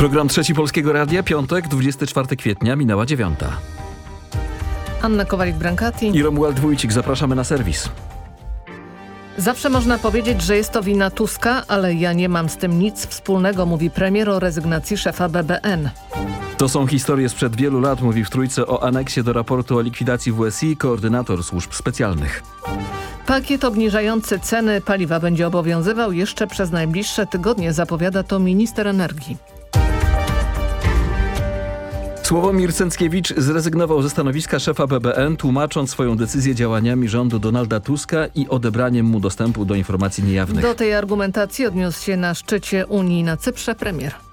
Program Trzeci Polskiego Radia, piątek, 24 kwietnia, minęła dziewiąta. Anna Kowalik-Brankati. I Romuald Wójcik, zapraszamy na serwis. Zawsze można powiedzieć, że jest to wina Tuska, ale ja nie mam z tym nic wspólnego, mówi premier o rezygnacji szefa BBN. To są historie sprzed wielu lat, mówi w Trójce o aneksie do raportu o likwidacji WSI koordynator służb specjalnych. Pakiet obniżający ceny paliwa będzie obowiązywał jeszcze przez najbliższe tygodnie, zapowiada to minister energii. Sławomir Cęckiewicz zrezygnował ze stanowiska szefa BBN, tłumacząc swoją decyzję działaniami rządu Donalda Tuska i odebraniem mu dostępu do informacji niejawnych. Do tej argumentacji odniósł się na szczycie Unii na Cyprze premier.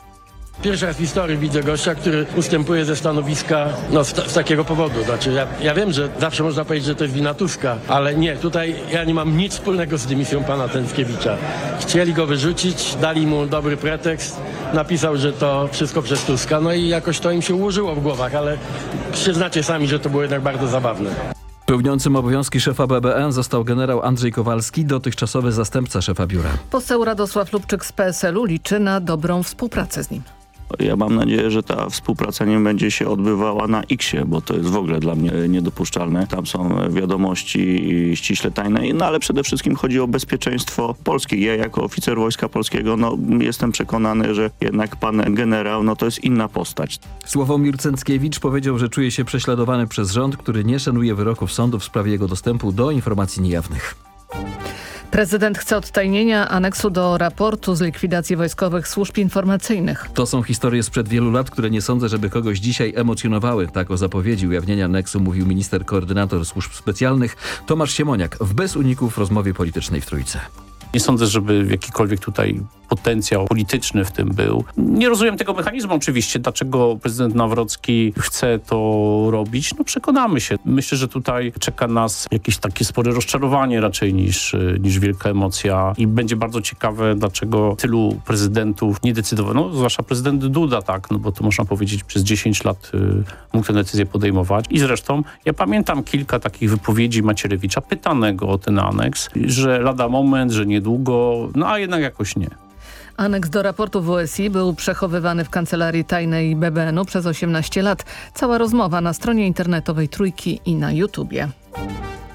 Pierwszy raz w historii widzę gościa, który ustępuje ze stanowiska no, z, z takiego powodu. Znaczy, ja, ja wiem, że zawsze można powiedzieć, że to jest wina Tuska, ale nie, tutaj ja nie mam nic wspólnego z dymisją pana Tęckiewicza. Chcieli go wyrzucić, dali mu dobry pretekst, napisał, że to wszystko przez Tuska, no i jakoś to im się ułożyło w głowach, ale przyznacie sami, że to było jednak bardzo zabawne. Pełniącym obowiązki szefa BBN został generał Andrzej Kowalski, dotychczasowy zastępca szefa biura. Poseł Radosław Lubczyk z PSL-u liczy na dobrą współpracę z nim. Ja mam nadzieję, że ta współpraca nie będzie się odbywała na X-ie, bo to jest w ogóle dla mnie niedopuszczalne. Tam są wiadomości ściśle tajne, no ale przede wszystkim chodzi o bezpieczeństwo polskie. Ja jako oficer Wojska Polskiego no, jestem przekonany, że jednak pan generał no, to jest inna postać. Sławomir Cęckiewicz powiedział, że czuje się prześladowany przez rząd, który nie szanuje wyroków sądu w sprawie jego dostępu do informacji niejawnych. Prezydent chce odtajnienia aneksu do raportu z likwidacji wojskowych służb informacyjnych. To są historie sprzed wielu lat, które nie sądzę, żeby kogoś dzisiaj emocjonowały. Tak o zapowiedzi ujawnienia aneksu mówił minister koordynator służb specjalnych Tomasz Siemoniak w bez uników rozmowie politycznej w Trójce. Nie sądzę, żeby jakikolwiek tutaj potencjał polityczny w tym był. Nie rozumiem tego mechanizmu oczywiście, dlaczego prezydent Nawrocki chce to robić. No przekonamy się. Myślę, że tutaj czeka nas jakieś takie spore rozczarowanie raczej niż, niż wielka emocja i będzie bardzo ciekawe, dlaczego tylu prezydentów nie decydowano, no, zwłaszcza prezydent Duda, tak, no bo to można powiedzieć przez 10 lat y, mógł tę decyzję podejmować. I zresztą ja pamiętam kilka takich wypowiedzi Macierewicza pytanego o ten aneks, że lada moment, że niedługo, no a jednak jakoś nie. Aneks do raportu WSI był przechowywany w kancelarii tajnej BBN-u przez 18 lat. Cała rozmowa na stronie internetowej Trójki i na YouTubie.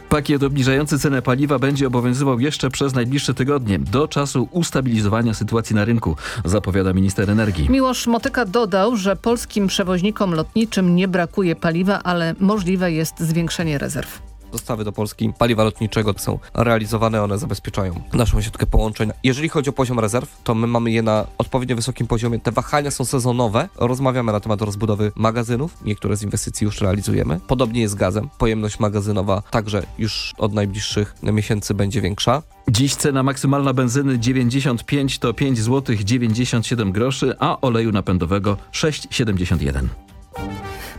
Pakiet obniżający cenę paliwa będzie obowiązywał jeszcze przez najbliższe tygodnie, do czasu ustabilizowania sytuacji na rynku, zapowiada minister energii. Miłosz Motyka dodał, że polskim przewoźnikom lotniczym nie brakuje paliwa, ale możliwe jest zwiększenie rezerw dostawy do Polski paliwa lotniczego są realizowane, one zabezpieczają naszą siatkę połączeń. Jeżeli chodzi o poziom rezerw, to my mamy je na odpowiednio wysokim poziomie. Te wahania są sezonowe. Rozmawiamy na temat rozbudowy magazynów. Niektóre z inwestycji już realizujemy. Podobnie jest z gazem. Pojemność magazynowa także już od najbliższych miesięcy będzie większa. Dziś cena maksymalna benzyny 95 to 5 zł 97 groszy, a oleju napędowego 6,71.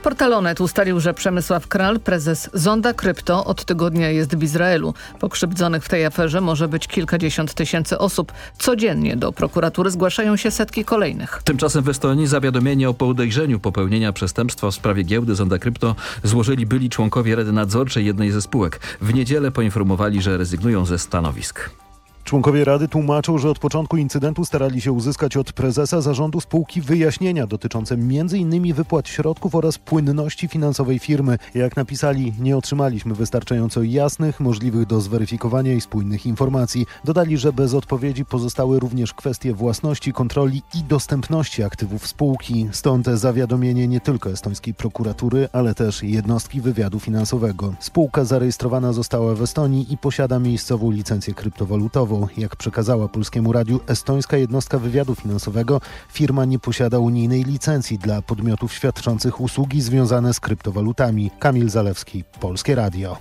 Portalonet ustalił, że Przemysław Kral, prezes Zonda Krypto, od tygodnia jest w Izraelu. Pokrzywdzonych w tej aferze może być kilkadziesiąt tysięcy osób. Codziennie do prokuratury zgłaszają się setki kolejnych. Tymczasem w Estonii zawiadomienie o podejrzeniu popełnienia przestępstwa w sprawie giełdy Zonda Krypto złożyli byli członkowie Rady Nadzorczej jednej ze spółek. W niedzielę poinformowali, że rezygnują ze stanowisk. Członkowie Rady tłumaczą, że od początku incydentu starali się uzyskać od prezesa zarządu spółki wyjaśnienia dotyczące m.in. wypłat środków oraz płynności finansowej firmy. Jak napisali, nie otrzymaliśmy wystarczająco jasnych, możliwych do zweryfikowania i spójnych informacji. Dodali, że bez odpowiedzi pozostały również kwestie własności, kontroli i dostępności aktywów spółki. Stąd zawiadomienie nie tylko estońskiej prokuratury, ale też jednostki wywiadu finansowego. Spółka zarejestrowana została w Estonii i posiada miejscową licencję kryptowalutową. Jak przekazała Polskiemu Radiu estońska jednostka wywiadu finansowego, firma nie posiada unijnej licencji dla podmiotów świadczących usługi związane z kryptowalutami. Kamil Zalewski, Polskie Radio.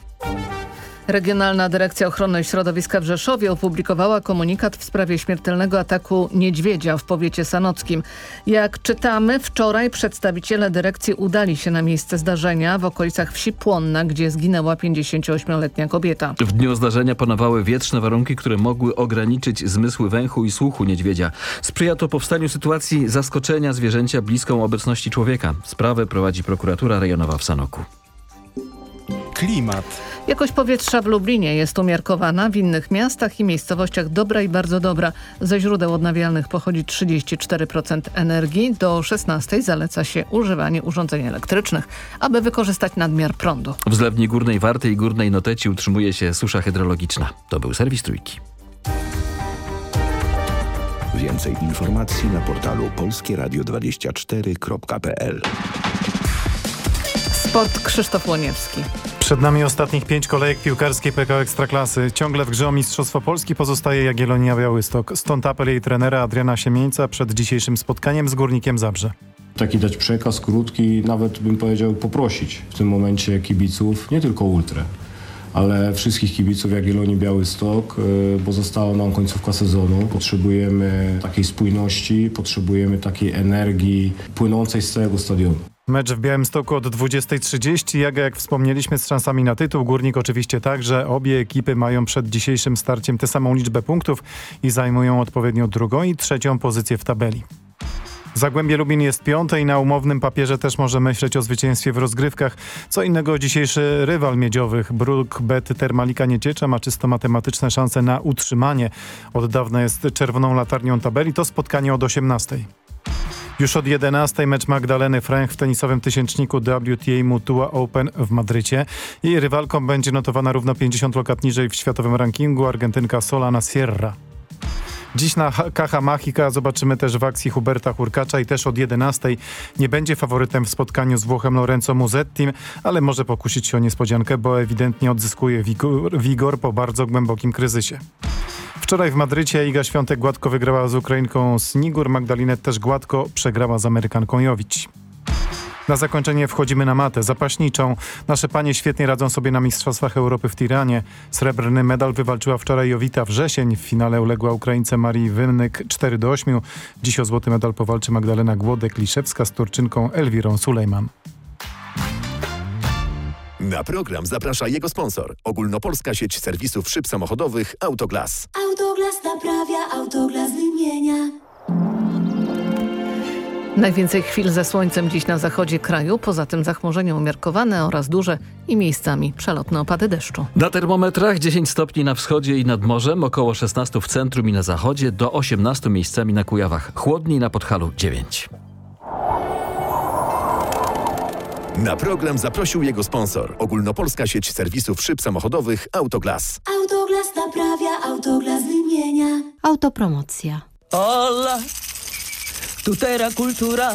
Regionalna Dyrekcja Ochrony Środowiska w Rzeszowie opublikowała komunikat w sprawie śmiertelnego ataku niedźwiedzia w powiecie sanockim. Jak czytamy, wczoraj przedstawiciele dyrekcji udali się na miejsce zdarzenia w okolicach wsi Płonna, gdzie zginęła 58-letnia kobieta. W dniu zdarzenia panowały wietrzne warunki, które mogły ograniczyć zmysły węchu i słuchu niedźwiedzia. Sprzyja to powstaniu sytuacji zaskoczenia zwierzęcia bliską obecności człowieka. Sprawę prowadzi prokuratura rejonowa w Sanoku. Klimat. Jakość powietrza w Lublinie jest umiarkowana, w innych miastach i miejscowościach dobra i bardzo dobra. Ze źródeł odnawialnych pochodzi 34% energii. Do 16 zaleca się używanie urządzeń elektrycznych, aby wykorzystać nadmiar prądu. W zlewni Górnej Warty i Górnej Noteci utrzymuje się susza hydrologiczna. To był serwis Trójki. Więcej informacji na portalu polskieradio24.pl Sport Krzysztof Łoniewski. Przed nami ostatnich pięć kolejek piłkarskiej PKO Ekstraklasy. Ciągle w grze o Mistrzostwo Polski pozostaje Jagiellonia Białystok. Stąd apel jej trenera Adriana Siemieńca przed dzisiejszym spotkaniem z Górnikiem Zabrze. Taki dać przekaz krótki, nawet bym powiedział poprosić w tym momencie kibiców, nie tylko ultrę, ale wszystkich kibiców Jagiellonii Białystok, y, bo została nam końcówka sezonu. Potrzebujemy takiej spójności, potrzebujemy takiej energii płynącej z całego stadionu. Mecz w Białymstoku od 20.30. Jaga, jak wspomnieliśmy, z szansami na tytuł. Górnik oczywiście także. Obie ekipy mają przed dzisiejszym starciem tę samą liczbę punktów i zajmują odpowiednio drugą i trzecią pozycję w tabeli. Zagłębie Lubin jest piąte i na umownym papierze też może myśleć o zwycięstwie w rozgrywkach. Co innego dzisiejszy rywal miedziowych, Bruk Bet Termalika Nieciecza ma czysto matematyczne szanse na utrzymanie. Od dawna jest czerwoną latarnią tabeli. To spotkanie od 18. Już od 11 mecz Magdaleny Frank w tenisowym tysięczniku WTA Mutua Open w Madrycie. Jej rywalką będzie notowana równo 50 lokat niżej w światowym rankingu Argentynka Solana Sierra. Dziś na Kacha Machika zobaczymy też w akcji Huberta Hurkacza i też od 11 nie będzie faworytem w spotkaniu z Włochem Lorenzo Muzettim, ale może pokusić się o niespodziankę, bo ewidentnie odzyskuje wigor, wigor po bardzo głębokim kryzysie. Wczoraj w Madrycie Iga Świątek gładko wygrała z Ukrainką Snigur, Magdalinet też gładko przegrała z Amerykanką Jowić. Na zakończenie wchodzimy na matę zapaśniczą. Nasze panie świetnie radzą sobie na Mistrzostwach Europy w Tiranie. Srebrny medal wywalczyła wczoraj Jowita Wrzesień. W finale uległa Ukraińce Marii Wynnyk 4 do 8. Dziś o złoty medal powalczy Magdalena Głodek-Liszewska z Turczynką Elwirą Sulejman. Na program zaprasza jego sponsor. Ogólnopolska sieć serwisów szyb samochodowych Autoglas. Autoglas naprawia, Autoglas wymienia. Najwięcej chwil ze słońcem dziś na zachodzie kraju, poza tym zachmurzenie umiarkowane oraz duże i miejscami przelotne opady deszczu. Na termometrach 10 stopni na wschodzie i nad morzem, około 16 w centrum i na zachodzie, do 18 miejscami na Kujawach. Chłodniej na Podhalu 9. Na program zaprosił jego sponsor. Ogólnopolska sieć serwisów szyb samochodowych Autoglas. Autoglas naprawia, Autoglas wymienia. Autopromocja. Ola, tutera kultura,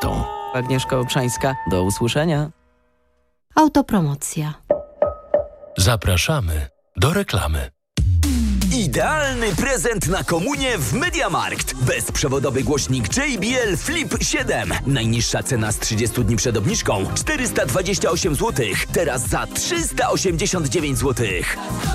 Agnieszka Obszańska, do usłyszenia. Autopromocja. Zapraszamy do reklamy. Idealny prezent na komunie w Mediamarkt. Bezprzewodowy głośnik JBL Flip 7. Najniższa cena z 30 dni przed obniżką 428 zł. Teraz za 389 zł.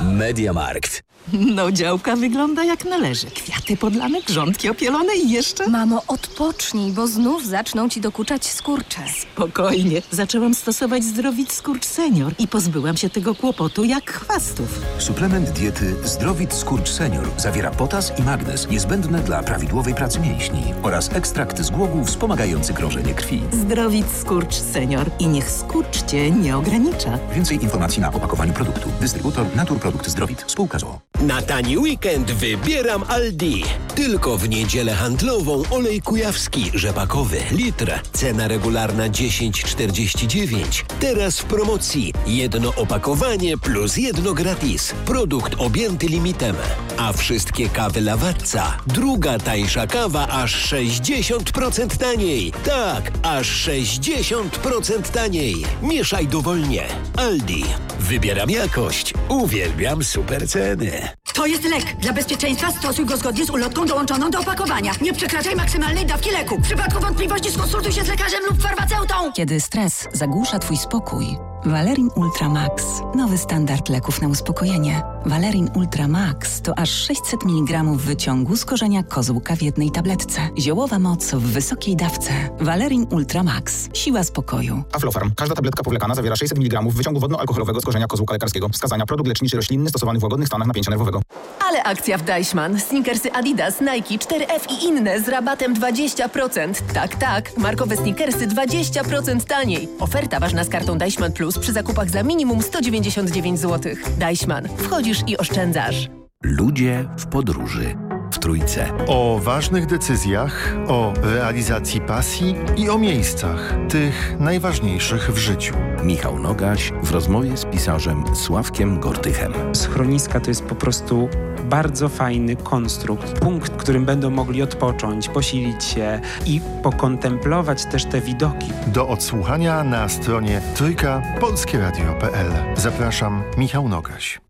Mediamarkt. No działka wygląda jak należy. Kwiaty podlane, grządki opielone i jeszcze... Mamo, odpocznij, bo znów zaczną ci dokuczać skurcze. Spokojnie. Zaczęłam stosować Zdrowit Skurcz Senior i pozbyłam się tego kłopotu jak chwastów. Suplement diety Zdrowit Skurcz Senior zawiera potas i magnez niezbędne dla prawidłowej pracy mięśni oraz ekstrakt z głogu wspomagający krążenie krwi. Zdrowit Skurcz Senior i niech skurcz cię nie ogranicza. Więcej informacji na opakowaniu produktu. Dystrybutor Naturprodukt Zdrowit. Spółka ZOO. Na tani weekend wybieram Aldi. Tylko w niedzielę handlową olej kujawski rzepakowy litr. Cena regularna 10,49. Teraz w promocji jedno opakowanie plus jedno gratis. Produkt objęty limitem. A wszystkie kawy Lawatca. Druga tańsza kawa aż 60% taniej. Tak, aż 60% taniej. Mieszaj dowolnie. Aldi. Wybieram jakość. Uwielbiam super ceny. To jest lek. Dla bezpieczeństwa stosuj go zgodnie z ulotką dołączoną do opakowania. Nie przekraczaj maksymalnej dawki leku. W przypadku wątpliwości skonsultuj się z lekarzem lub farmaceutą. Kiedy stres zagłusza twój spokój, Valerin Ultra Max. Nowy standard leków na uspokojenie. Valerin Ultra Max to aż 600 mg wyciągu z korzenia kozłka w jednej tabletce. Ziołowa moc w wysokiej dawce. Valerin Ultra Max. Siła spokoju. Aflofarm. Każda tabletka powlekana zawiera 600 mg wyciągu wodno-alkoholowego z korzenia kozłka lekarskiego. Wskazania produkt leczniczy roślinny stosowany w łagodnych stanach napięcia nerwowego. Ale akcja w Deichmann. Snickersy Adidas, Nike, 4F i inne z rabatem 20%. Tak, tak. Markowe sneakersy 20% taniej. Oferta ważna z kartą Deichmann Plus przy zakupach za minimum 199 zł. Deichmann. Wchodzisz i oszczędzasz. Ludzie w podróży. W trójce. O ważnych decyzjach, o realizacji pasji i o miejscach, tych najważniejszych w życiu. Michał Nogaś w rozmowie z pisarzem Sławkiem Gortychem. Schroniska to jest po prostu bardzo fajny konstrukt, punkt, w którym będą mogli odpocząć, posilić się i pokontemplować też te widoki. Do odsłuchania na stronie trójka polskieradio.pl. Zapraszam, Michał Nogaś.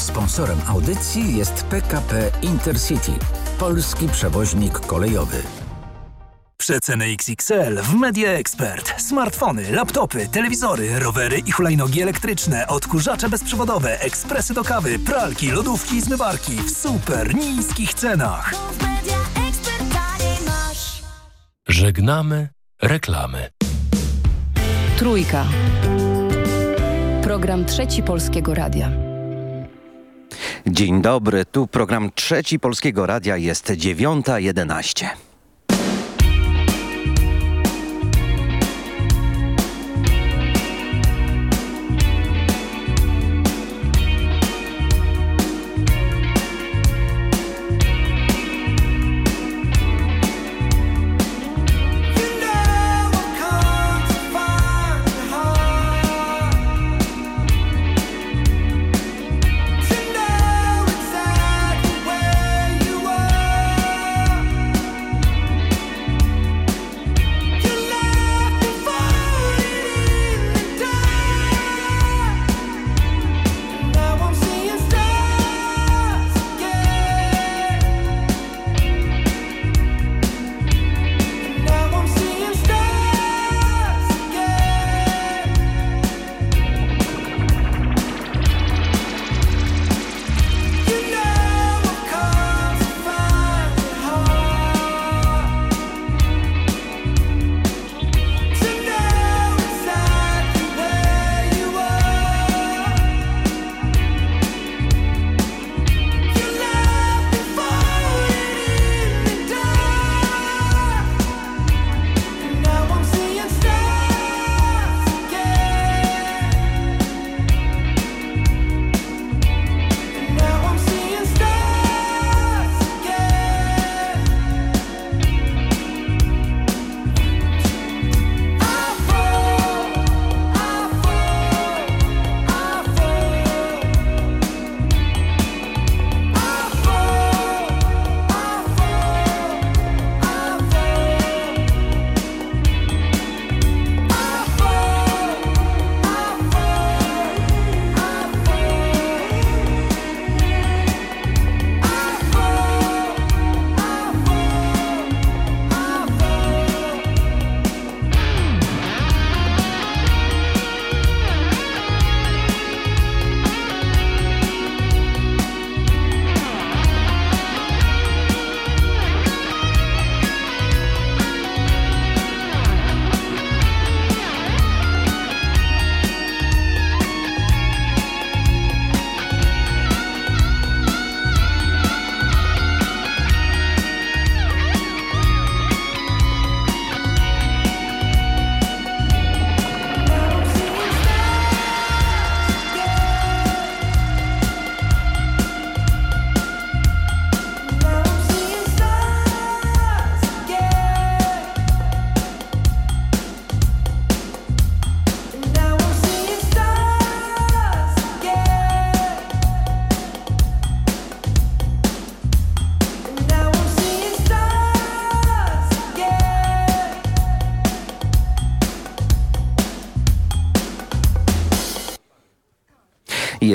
Sponsorem audycji jest PKP Intercity, polski przewoźnik kolejowy. Przeceny XXL w Media Expert. Smartfony, laptopy, telewizory, rowery i hulajnogi elektryczne, odkurzacze bezprzewodowe, ekspresy do kawy, pralki, lodówki i zmywarki w super niskich cenach. Żegnamy reklamy. Trójka. Program Trzeci Polskiego Radia. Dzień dobry, tu program Trzeci Polskiego Radia jest 9.11.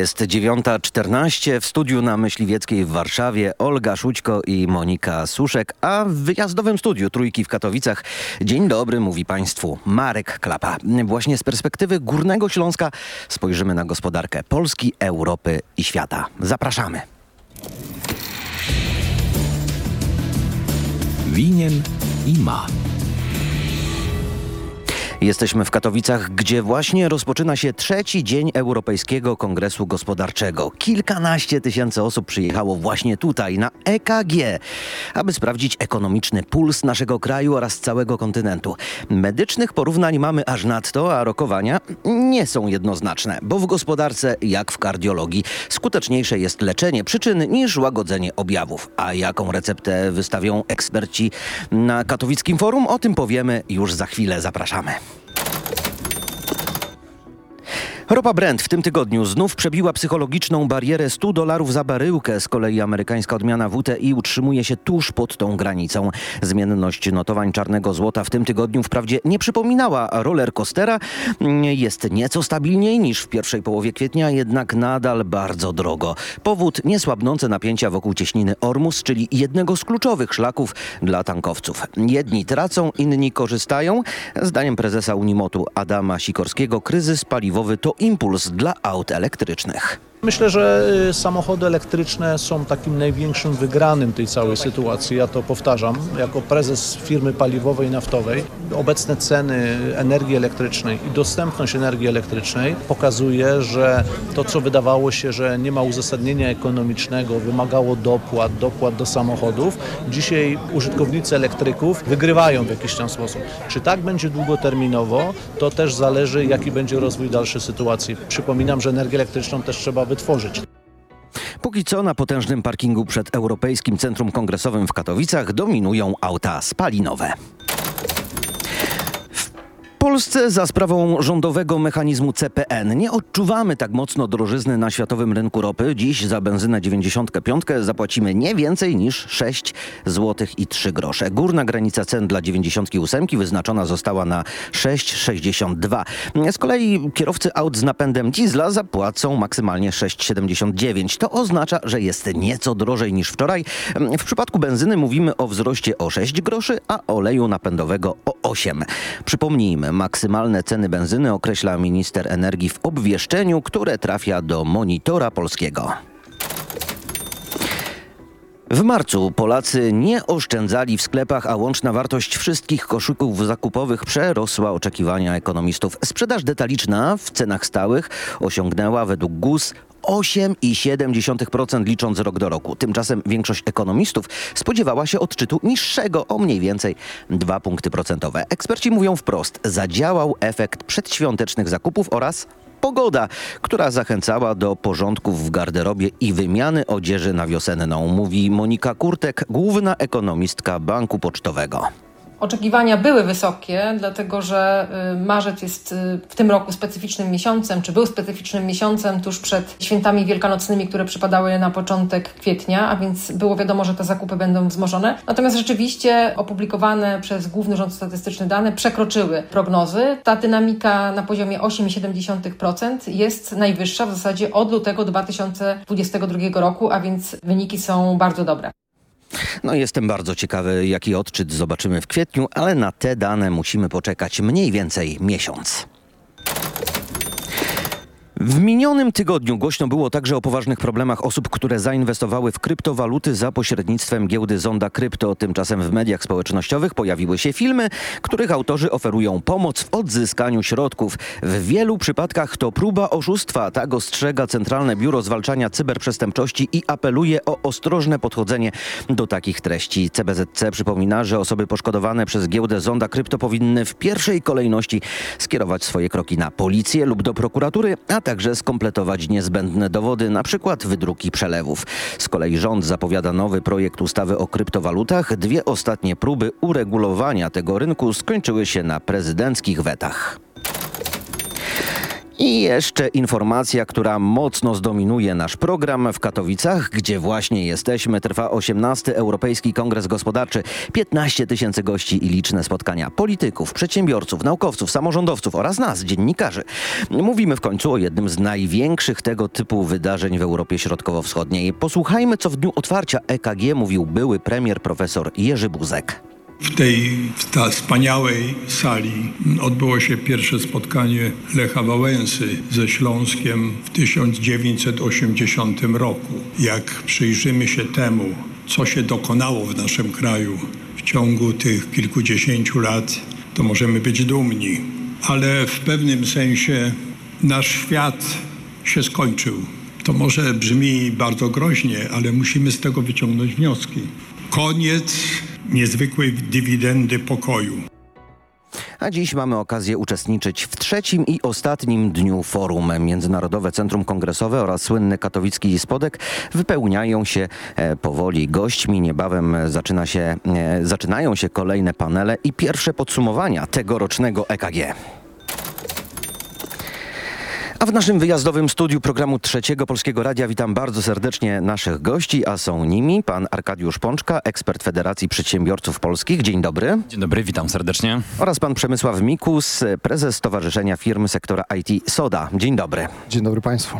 Jest 9.14 w studiu na Myśliwieckiej w Warszawie Olga Szućko i Monika Suszek, a w wyjazdowym studiu Trójki w Katowicach Dzień dobry mówi Państwu Marek Klapa. Właśnie z perspektywy Górnego Śląska spojrzymy na gospodarkę Polski, Europy i świata. Zapraszamy. Winien i ma. Jesteśmy w Katowicach, gdzie właśnie rozpoczyna się trzeci dzień Europejskiego Kongresu Gospodarczego. Kilkanaście tysięcy osób przyjechało właśnie tutaj, na EKG, aby sprawdzić ekonomiczny puls naszego kraju oraz całego kontynentu. Medycznych porównań mamy aż nadto, a rokowania nie są jednoznaczne, bo w gospodarce, jak w kardiologii, skuteczniejsze jest leczenie przyczyn niż łagodzenie objawów. A jaką receptę wystawią eksperci na katowickim forum? O tym powiemy już za chwilę. Zapraszamy. Ropa Brent w tym tygodniu znów przebiła psychologiczną barierę 100 dolarów za baryłkę. Z kolei amerykańska odmiana WTI utrzymuje się tuż pod tą granicą. Zmienność notowań czarnego złota w tym tygodniu wprawdzie nie przypominała roller coastera. Jest nieco stabilniej niż w pierwszej połowie kwietnia, jednak nadal bardzo drogo. Powód niesłabnące napięcia wokół cieśniny Ormus, czyli jednego z kluczowych szlaków dla tankowców. Jedni tracą, inni korzystają. Zdaniem prezesa Unimotu Adama Sikorskiego kryzys paliwowy to impuls dla aut elektrycznych. Myślę, że y, samochody elektryczne są takim największym wygranym tej całej sytuacji. Ja to powtarzam jako prezes firmy paliwowej naftowej. Obecne ceny energii elektrycznej i dostępność energii elektrycznej pokazuje, że to, co wydawało się, że nie ma uzasadnienia ekonomicznego, wymagało dopłat, dopłat do samochodów, dzisiaj użytkownicy elektryków wygrywają w jakiś tam sposób. Czy tak będzie długoterminowo, to też zależy, jaki będzie rozwój dalszej sytuacji. Przypominam, że energię elektryczną też trzeba Póki co na potężnym parkingu przed Europejskim Centrum Kongresowym w Katowicach dominują auta spalinowe. Polsce za sprawą rządowego mechanizmu CPN nie odczuwamy tak mocno drożyzny na światowym rynku ropy. Dziś za benzynę 95 zapłacimy nie więcej niż 6 zł i 3 grosze. Górna granica cen dla 98 wyznaczona została na 6,62. Z kolei kierowcy aut z napędem diesla zapłacą maksymalnie 6,79. To oznacza, że jest nieco drożej niż wczoraj. W przypadku benzyny mówimy o wzroście o 6 groszy, a oleju napędowego o 8. Przypomnijmy, maksymalne ceny benzyny określa minister energii w obwieszczeniu, które trafia do monitora polskiego. W marcu Polacy nie oszczędzali w sklepach, a łączna wartość wszystkich koszyków zakupowych przerosła oczekiwania ekonomistów. Sprzedaż detaliczna w cenach stałych osiągnęła według GUS 8,7% licząc rok do roku. Tymczasem większość ekonomistów spodziewała się odczytu niższego o mniej więcej 2 punkty procentowe. Eksperci mówią wprost, zadziałał efekt przedświątecznych zakupów oraz pogoda, która zachęcała do porządków w garderobie i wymiany odzieży na wiosenną, mówi Monika Kurtek, główna ekonomistka Banku Pocztowego. Oczekiwania były wysokie, dlatego że y, marzec jest y, w tym roku specyficznym miesiącem, czy był specyficznym miesiącem tuż przed świętami wielkanocnymi, które przypadały na początek kwietnia, a więc było wiadomo, że te zakupy będą wzmożone. Natomiast rzeczywiście opublikowane przez Główny Rząd Statystyczny dane przekroczyły prognozy. Ta dynamika na poziomie 8,7% jest najwyższa w zasadzie od lutego 2022 roku, a więc wyniki są bardzo dobre. No jestem bardzo ciekawy, jaki odczyt zobaczymy w kwietniu, ale na te dane musimy poczekać mniej więcej miesiąc. W minionym tygodniu głośno było także o poważnych problemach osób, które zainwestowały w kryptowaluty za pośrednictwem giełdy Zonda Krypto. Tymczasem w mediach społecznościowych pojawiły się filmy, których autorzy oferują pomoc w odzyskaniu środków. W wielu przypadkach to próba oszustwa, tak ostrzega Centralne Biuro Zwalczania Cyberprzestępczości i apeluje o ostrożne podchodzenie do takich treści. CBZC przypomina, że osoby poszkodowane przez giełdę Zonda Krypto powinny w pierwszej kolejności skierować swoje kroki na policję lub do prokuratury, a także skompletować niezbędne dowody, przykład wydruki przelewów. Z kolei rząd zapowiada nowy projekt ustawy o kryptowalutach. Dwie ostatnie próby uregulowania tego rynku skończyły się na prezydenckich wetach. I jeszcze informacja, która mocno zdominuje nasz program w Katowicach, gdzie właśnie jesteśmy. Trwa 18. Europejski Kongres Gospodarczy. 15 tysięcy gości i liczne spotkania polityków, przedsiębiorców, naukowców, samorządowców oraz nas, dziennikarzy. Mówimy w końcu o jednym z największych tego typu wydarzeń w Europie Środkowo-Wschodniej. Posłuchajmy, co w dniu otwarcia EKG mówił były premier profesor Jerzy Buzek. W tej w ta wspaniałej sali odbyło się pierwsze spotkanie Lecha Wałęsy ze Śląskiem w 1980 roku. Jak przyjrzymy się temu, co się dokonało w naszym kraju w ciągu tych kilkudziesięciu lat, to możemy być dumni. Ale w pewnym sensie nasz świat się skończył. To może brzmi bardzo groźnie, ale musimy z tego wyciągnąć wnioski. Koniec niezwykłej dywidendy pokoju. A dziś mamy okazję uczestniczyć w trzecim i ostatnim dniu forum. Międzynarodowe Centrum Kongresowe oraz słynny katowicki spodek wypełniają się e, powoli gośćmi. Niebawem zaczyna się, e, zaczynają się kolejne panele i pierwsze podsumowania tegorocznego EKG. A w naszym wyjazdowym studiu programu Trzeciego Polskiego Radia witam bardzo serdecznie naszych gości, a są nimi pan Arkadiusz Pączka, ekspert Federacji Przedsiębiorców Polskich. Dzień dobry. Dzień dobry, witam serdecznie. Oraz pan Przemysław Mikus, prezes Stowarzyszenia Firm Sektora IT SODA. Dzień dobry. Dzień dobry państwu.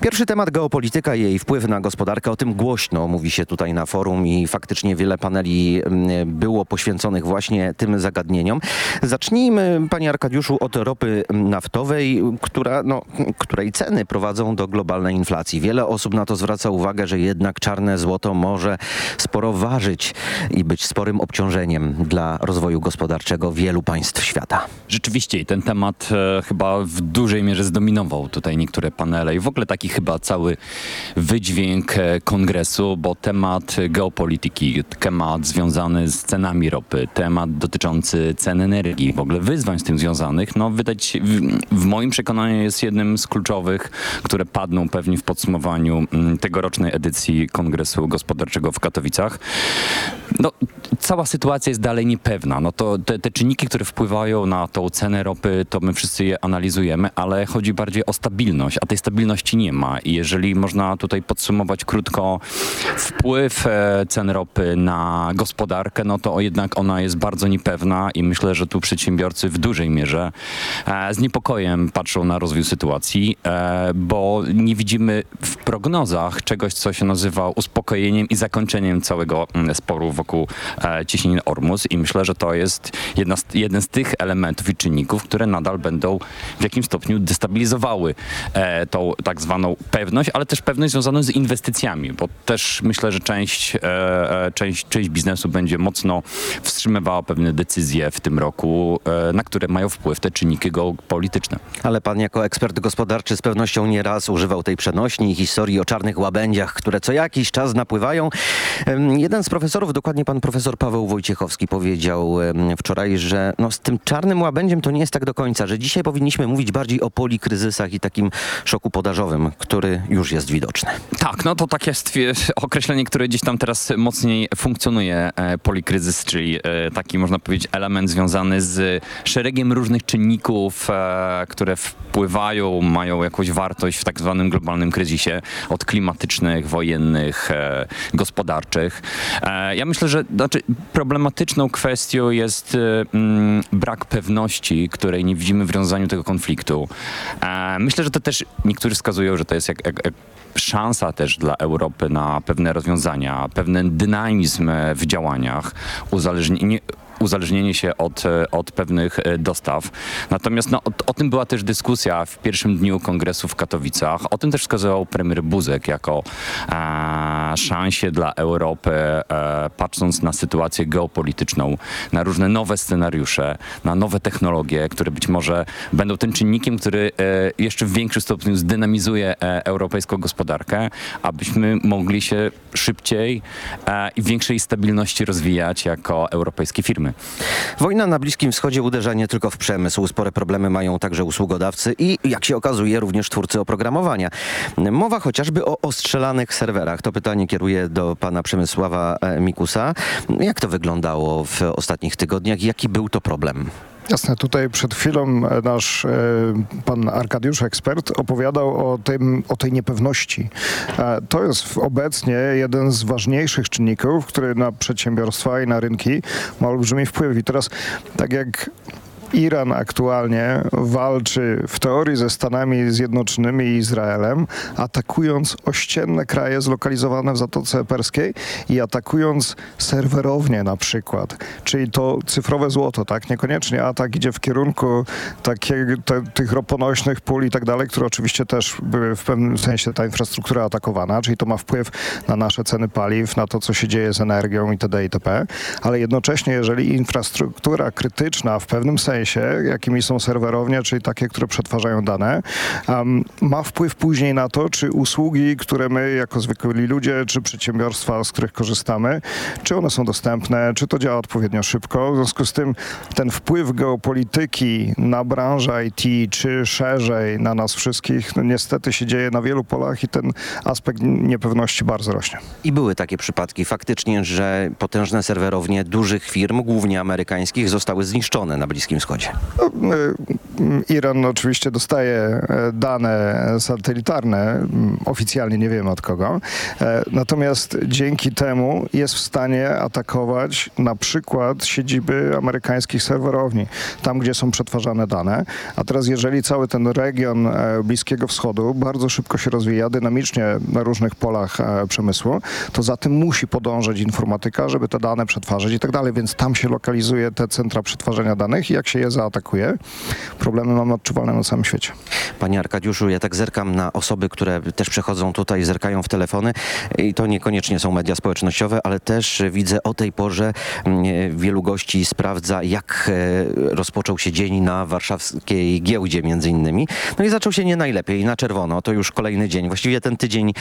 Pierwszy temat geopolityka i jej wpływ na gospodarkę. O tym głośno mówi się tutaj na forum i faktycznie wiele paneli mm, było poświęconych właśnie tym zagadnieniom. Zacznijmy, panie Arkadiuszu, od ropy naftowej, która, no, której ceny prowadzą do globalnej inflacji. Wiele osób na to zwraca uwagę, że jednak czarne złoto może sporo ważyć i być sporym obciążeniem dla rozwoju gospodarczego wielu państw świata. Rzeczywiście i ten temat e, chyba w dużej mierze zdominował tutaj niektóre panele i w ogóle taki chyba cały wydźwięk e, kongresu, bo temat geopolityki, temat związany z cenami ropy, temat dotyczący cen energii, w ogóle wyzwań z tym związanych, no wydać w, w moim przekonaniu jest z kluczowych, które padną pewnie w podsumowaniu mm, tegorocznej edycji Kongresu Gospodarczego w Katowicach. No, cała sytuacja jest dalej niepewna. No to te, te czynniki, które wpływają na tą cenę ropy, to my wszyscy je analizujemy, ale chodzi bardziej o stabilność, a tej stabilności nie ma. I jeżeli można tutaj podsumować krótko wpływ e, cen ropy na gospodarkę, no to jednak ona jest bardzo niepewna i myślę, że tu przedsiębiorcy w dużej mierze e, z niepokojem patrzą na rozwój sytuacji, e, bo nie widzimy w prognozach czegoś, co się nazywa uspokojeniem i zakończeniem całego mm, sporu wokół e, ciśnienia Ormus i myślę, że to jest jedna z, jeden z tych elementów i czynników, które nadal będą w jakimś stopniu destabilizowały e, tą tak zwaną pewność, ale też pewność związaną z inwestycjami, bo też myślę, że część, e, e, część, część biznesu będzie mocno wstrzymywała pewne decyzje w tym roku, e, na które mają wpływ te czynniki geopolityczne. Ale pan jako ekspert gospodarczy z pewnością nie raz używał tej przenośni i historii o czarnych łabędziach, które co jakiś czas napływają. Jeden z profesorów, dokładnie pan profesor Paweł Wojciechowski powiedział wczoraj, że no z tym czarnym łabędziem to nie jest tak do końca, że dzisiaj powinniśmy mówić bardziej o polikryzysach i takim szoku podażowym, który już jest widoczny. Tak, no to takie określenie, które gdzieś tam teraz mocniej funkcjonuje, e, polikryzys, czyli e, taki można powiedzieć element związany z szeregiem różnych czynników, e, które wpływają, mają jakąś wartość w tak zwanym globalnym kryzysie, od klimatycznych, wojennych, gospodarczych. Ja myślę, że znaczy, problematyczną kwestią jest e, mm, brak pewności, której nie widzimy w rozwiązaniu tego konfliktu. E, myślę, że to też niektórzy wskazują, że to jest jak, jak, jak szansa też dla Europy na pewne rozwiązania, pewien dynamizm w działaniach, uzależnienie uzależnienie się od, e, od pewnych e, dostaw. Natomiast no, o, o tym była też dyskusja w pierwszym dniu kongresu w Katowicach. O tym też wskazywał premier Buzek jako e, szansie dla Europy, e, patrząc na sytuację geopolityczną, na różne nowe scenariusze, na nowe technologie, które być może będą tym czynnikiem, który e, jeszcze w większym stopniu zdynamizuje e, europejską gospodarkę, abyśmy mogli się szybciej e, i w większej stabilności rozwijać jako europejskie firmy. Wojna na Bliskim Wschodzie uderza nie tylko w przemysł. Spore problemy mają także usługodawcy i, jak się okazuje, również twórcy oprogramowania. Mowa chociażby o ostrzelanych serwerach. To pytanie kieruję do pana Przemysława e, Mikusa. Jak to wyglądało w ostatnich tygodniach jaki był to problem? Jasne, tutaj przed chwilą e, nasz e, pan Arkadiusz, ekspert, opowiadał o, tym, o tej niepewności. E, To jest obecnie jeden z ważniejszych czynników, który na przedsiębiorstwa i na rynki ma olbrzymi wpływ. I teraz, tak jak Iran aktualnie walczy w teorii ze Stanami Zjednoczonymi i Izraelem, atakując ościenne kraje zlokalizowane w Zatoce Perskiej i atakując serwerownie na przykład. Czyli to cyfrowe złoto, tak? Niekoniecznie atak idzie w kierunku takiego, te, tych roponośnych pól i tak dalej, które oczywiście też były w pewnym sensie ta infrastruktura atakowana, czyli to ma wpływ na nasze ceny paliw, na to, co się dzieje z energią itd. itp. Ale jednocześnie, jeżeli infrastruktura krytyczna w pewnym sensie, jakimi są serwerownie, czyli takie, które przetwarzają dane, um, ma wpływ później na to, czy usługi, które my jako zwykli ludzie, czy przedsiębiorstwa, z których korzystamy, czy one są dostępne, czy to działa odpowiednio szybko. W związku z tym ten wpływ geopolityki na branżę IT, czy szerzej na nas wszystkich, no niestety się dzieje na wielu polach i ten aspekt niepewności bardzo rośnie. I były takie przypadki faktycznie, że potężne serwerownie dużych firm, głównie amerykańskich, zostały zniszczone na Bliskim Wschodzie. No, y, Iran oczywiście dostaje e, dane satelitarne, mm, oficjalnie nie wiemy od kogo. E, Natomiast dzięki temu jest w stanie atakować na przykład siedziby amerykańskich serwerowni, tam gdzie są przetwarzane dane. A teraz jeżeli cały ten region e, Bliskiego Wschodu bardzo szybko się rozwija dynamicznie na różnych polach przemysłu, to za tym musi podążać informatyka, żeby te dane przetwarzać i tak dalej, więc tam się lokalizuje te centra przetwarzania danych i jak się je zaatakuje, problemy mamy odczuwalne na całym świecie. Panie Arkadiuszu, ja tak zerkam na osoby, które też przechodzą tutaj, zerkają w telefony i to niekoniecznie są media społecznościowe, ale też widzę o tej porze mm, wielu gości sprawdza, jak e, rozpoczął się dzień na warszawskiej giełdzie między innymi. No i zaczął się nie najlepiej, na czerwono. To już kolejny dzień. Właściwie ten tydzień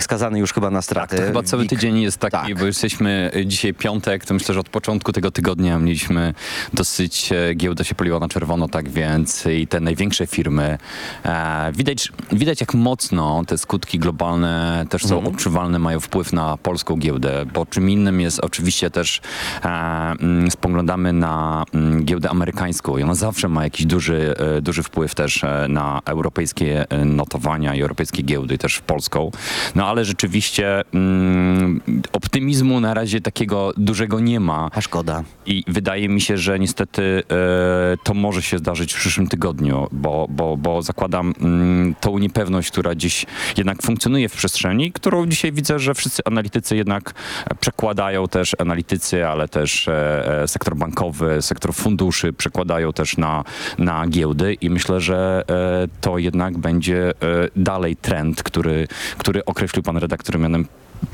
skazany już chyba na straty. To chyba cały tydzień jest taki, bo jesteśmy dzisiaj piątek, to myślę, że od początku tego tygodnia mieliśmy dosyć, e, giełda się poliła na czerwono, tak więc i te największe firmy, e, widać, widać jak mocno te skutki globalne też są odczuwalne, mają wpływ na polską giełdę, bo czym innym jest oczywiście też, e, mm, spoglądamy na mm, giełdę amerykańską i ona zawsze ma jakiś duży, e, duży wpływ też e, na europejskie e, notowania i europejskie giełdy, też w polską. No ale rzeczywiście mm, optymizmu na razie takiego dużego nie ma. A szkoda. I wydaje mi się, że niestety e, to może się zdarzyć w przyszłym tygodniu, bo, bo, bo zakładam mm, tą niepewność, która dziś jednak funkcjonuje w przestrzeni, którą dzisiaj widzę, że wszyscy analitycy jednak przekładają też analitycy, ale też e, e, sektor bankowy, sektor funduszy przekładają też na, na giełdy i myślę, że e, to jednak będzie dalej trend, który, który określił pan redaktor mianem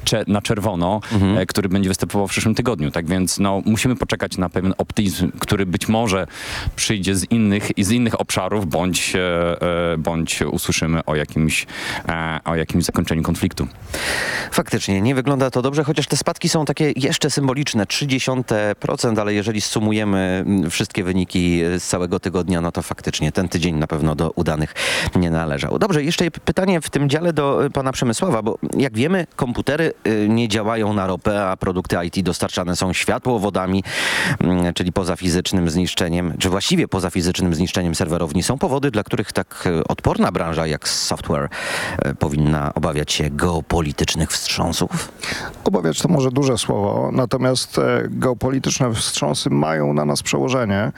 cze- na czerwono, e, który będzie występował w przyszłym tygodniu. Tak więc no, musimy poczekać na pewien optymizm, który być może przyjdzie z innych, i z innych obszarów, bądź, e, e, bądź usłyszymy o jakimś, o jakimś zakończeniu konfliktu. Faktycznie, nie wygląda to dobrze, chociaż te spadki są takie jeszcze symboliczne, 0,3%, ale jeżeli sumujemy mm, wszystkie wyniki z całego tygodnia, no to faktycznie ten tydzień na pewno do udanych nie należał. Dobrze, jeszcze pytanie w tym dziale do pana Przemysława, bo jak wiemy, komputery y, nie działają na ropę, a produkty IT dostarczane są światłowodami, mm, czyli poza fizycznym zniszczeniem, czy właściwie poza fizycznym zniszczeniem serwerowni. Są powody, dla których tak y, odporna branża jak software y, powinna obawiać się geopolitycznych wstrząsów? Obawiać to może duże słowo, natomiast e, geopolityczne wstrząsy mają na nas przełożenie.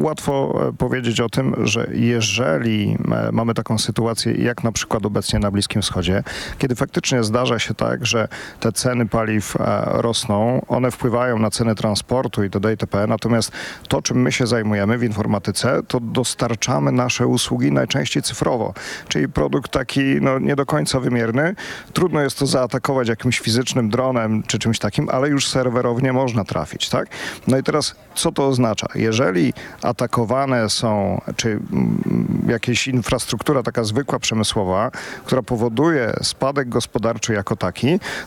Łatwo e, powiedzieć o tym, że jeżeli e, mamy taką sytuację, jak na przykład obecnie na Bliskim Wschodzie, kiedy faktycznie zdarza się tak, że te ceny paliw e, rosną, one wpływają na ceny transportu itd. itp. Natomiast to, czym my się zajmujemy w informatyce, to dostarczamy nasze usługi najczęściej cyfrowo, czyli produkt taki no, nie do końca wymierny. Trudno jest to zaatakować jakimś fizycznym dronem czy czymś takim, ale już serwerownie można trafić, tak? No i teraz co to oznacza? Jeżeli atakowane są, czy mm, jakaś infrastruktura taka zwykła przemysłowa, która powoduje spadek gospodarczy jako taki,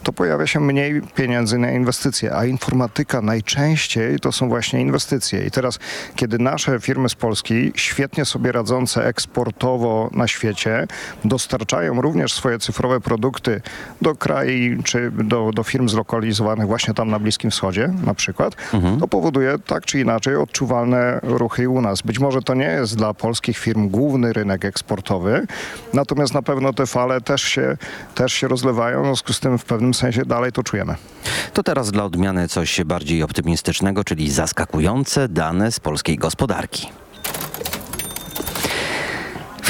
to pojawia się mniej pieniędzy na inwestycje, a informatyka najczęściej to są właśnie inwestycje. I teraz, kiedy nasze firmy z Polski, świetnie sobie radzące eksportowo na świecie, dostarczają również swoje cyfrowe produkty do krajów czy do, do firm zlokalizowanych właśnie tam na Bliskim Wschodzie na przykład, to powoduje tak czy inaczej odczuwalne ruchy u nas. Być może to nie jest dla polskich firm główny rynek eksportowy, natomiast na pewno te fale też się, też się rozlewają, w związku z tym w pewnym sensie dalej to czujemy. To teraz dla odmiany coś bardziej optymistycznego, czyli zaskakujące dane z polskiej gospodarki.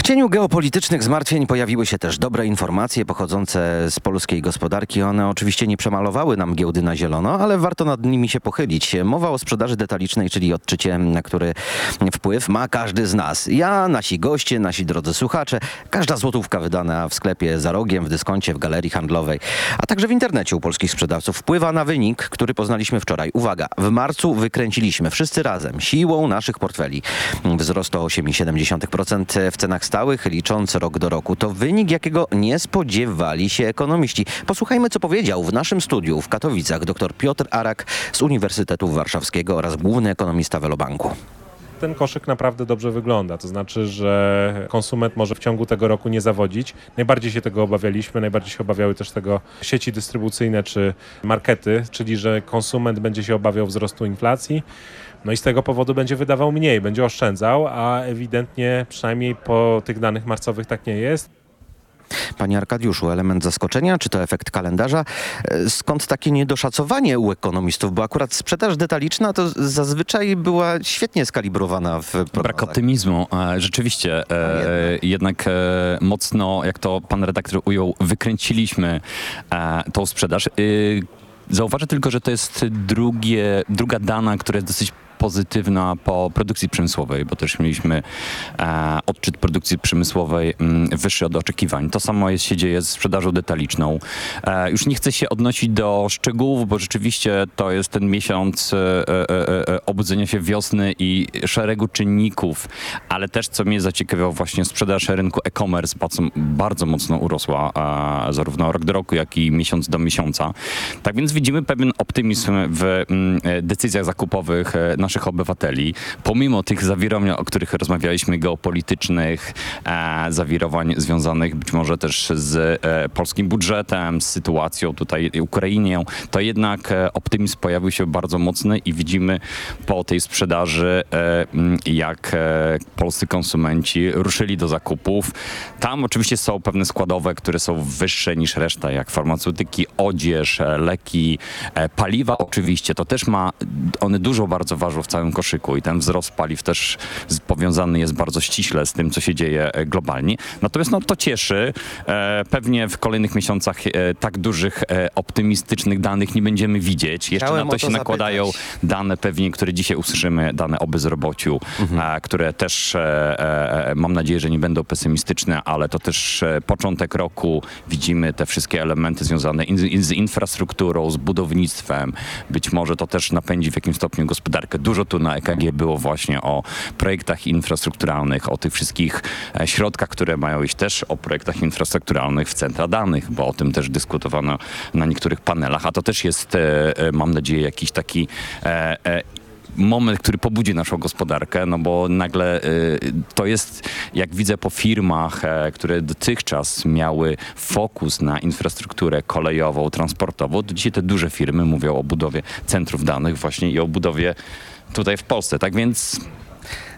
Cieniu geopolitycznych zmartwień pojawiły się też dobre informacje pochodzące z polskiej gospodarki. One oczywiście nie przemalowały nam giełdy na zielono, ale warto nad nimi się pochylić. Mowa o sprzedaży detalicznej, czyli odczycie, na który wpływ ma każdy z nas. Ja, nasi goście, nasi drodzy słuchacze, każda złotówka wydana w sklepie za rogiem, w dyskoncie, w galerii handlowej, a także w internecie u polskich sprzedawców wpływa na wynik, który poznaliśmy wczoraj. Uwaga, w marcu wykręciliśmy wszyscy razem, siłą naszych portfeli. Wzrost o 8,7% w cenach stałych, licząc rok do roku. To wynik, jakiego nie spodziewali się ekonomiści. Posłuchajmy, co powiedział w naszym studiu w Katowicach dr Piotr Arak z Uniwersytetu Warszawskiego oraz główny ekonomista Velobanku ten koszyk naprawdę dobrze wygląda. To znaczy, że konsument może w ciągu tego roku nie zawodzić. Najbardziej się tego obawialiśmy, najbardziej się obawiały też tego sieci dystrybucyjne czy markety, czyli że konsument będzie się obawiał wzrostu inflacji. No i z tego powodu będzie wydawał mniej, będzie oszczędzał, a ewidentnie przynajmniej po tych danych marcowych tak nie jest. Panie Arkadiuszu, element zaskoczenia, czy to efekt kalendarza? E, skąd takie niedoszacowanie u ekonomistów? Bo akurat sprzedaż detaliczna to zazwyczaj była świetnie skalibrowana w prognozach. Brak optymizmu. E, rzeczywiście, e, jednak e, mocno, jak to pan redaktor ujął, wykręciliśmy tą sprzedaż. Zauważę tylko, że to jest drugie, druga dana, która jest dosyć pozytywna po produkcji przemysłowej, bo też mieliśmy e, odczyt produkcji przemysłowej m, mm, wyższy od oczekiwań. To samo jest, się dzieje z sprzedażą detaliczną. E, już nie chcę się odnosić do szczegółów, bo rzeczywiście to jest ten miesiąc e, e, e, e obudzenia się wiosny i szeregu czynników, ale też co mnie zaciekawiało właśnie sprzedaż rynku e-commerce bardzo, bardzo mocno urosła e, zarówno rok do roku, jak i miesiąc do miesiąca. Tak więc widzimy pewien optymizm w m, mm, decyzjach zakupowych na naszych obywateli, pomimo tych zawirowań, o których rozmawialiśmy, geopolitycznych, e, zawirowań związanych być może też z e, polskim budżetem, z sytuacją tutaj Ukrainie, to jednak e, optymizm pojawił się bardzo mocny i widzimy po tej sprzedaży, e, jak e, polscy konsumenci ruszyli do zakupów. Tam oczywiście są pewne składowe, które są wyższe niż reszta, jak farmaceutyki, odzież, e, leki, paliwa oczywiście. To też ma, one dużo bardzo ważą w całym koszyku i ten wzrost paliw też powiązany jest bardzo ściśle z tym, co się dzieje e, globalnie. Natomiast no, to cieszy. E, pewnie w kolejnych miesiącach e, tak dużych optymistycznych danych nie będziemy widzieć. Jeszcze Chciałem na to, to się zapytać. nakładają dane pewnie, które dzisiaj usłyszymy, dane o bezrobociu, mhm. które też mam nadzieję, że nie będą pesymistyczne, ale to też początek roku widzimy te wszystkie elementy związane z infrastrukturą, z budownictwem. Być może to też napędzi w jakimś stopniu gospodarkę Dużo tu na EKG było właśnie o projektach infrastrukturalnych, o tych wszystkich e, środkach, które mają iść też o projektach infrastrukturalnych w centra danych, bo o tym też dyskutowano na niektórych panelach, a to też jest, e, e, mam nadzieję, jakiś taki moment, który pobudzi naszą gospodarkę, no bo nagle y, to jest, jak widzę po firmach, e, które dotychczas miały fokus na infrastrukturę kolejową, transportową, to dzisiaj te duże firmy mówią o budowie centrów danych właśnie i o budowie tutaj w Polsce. Tak więc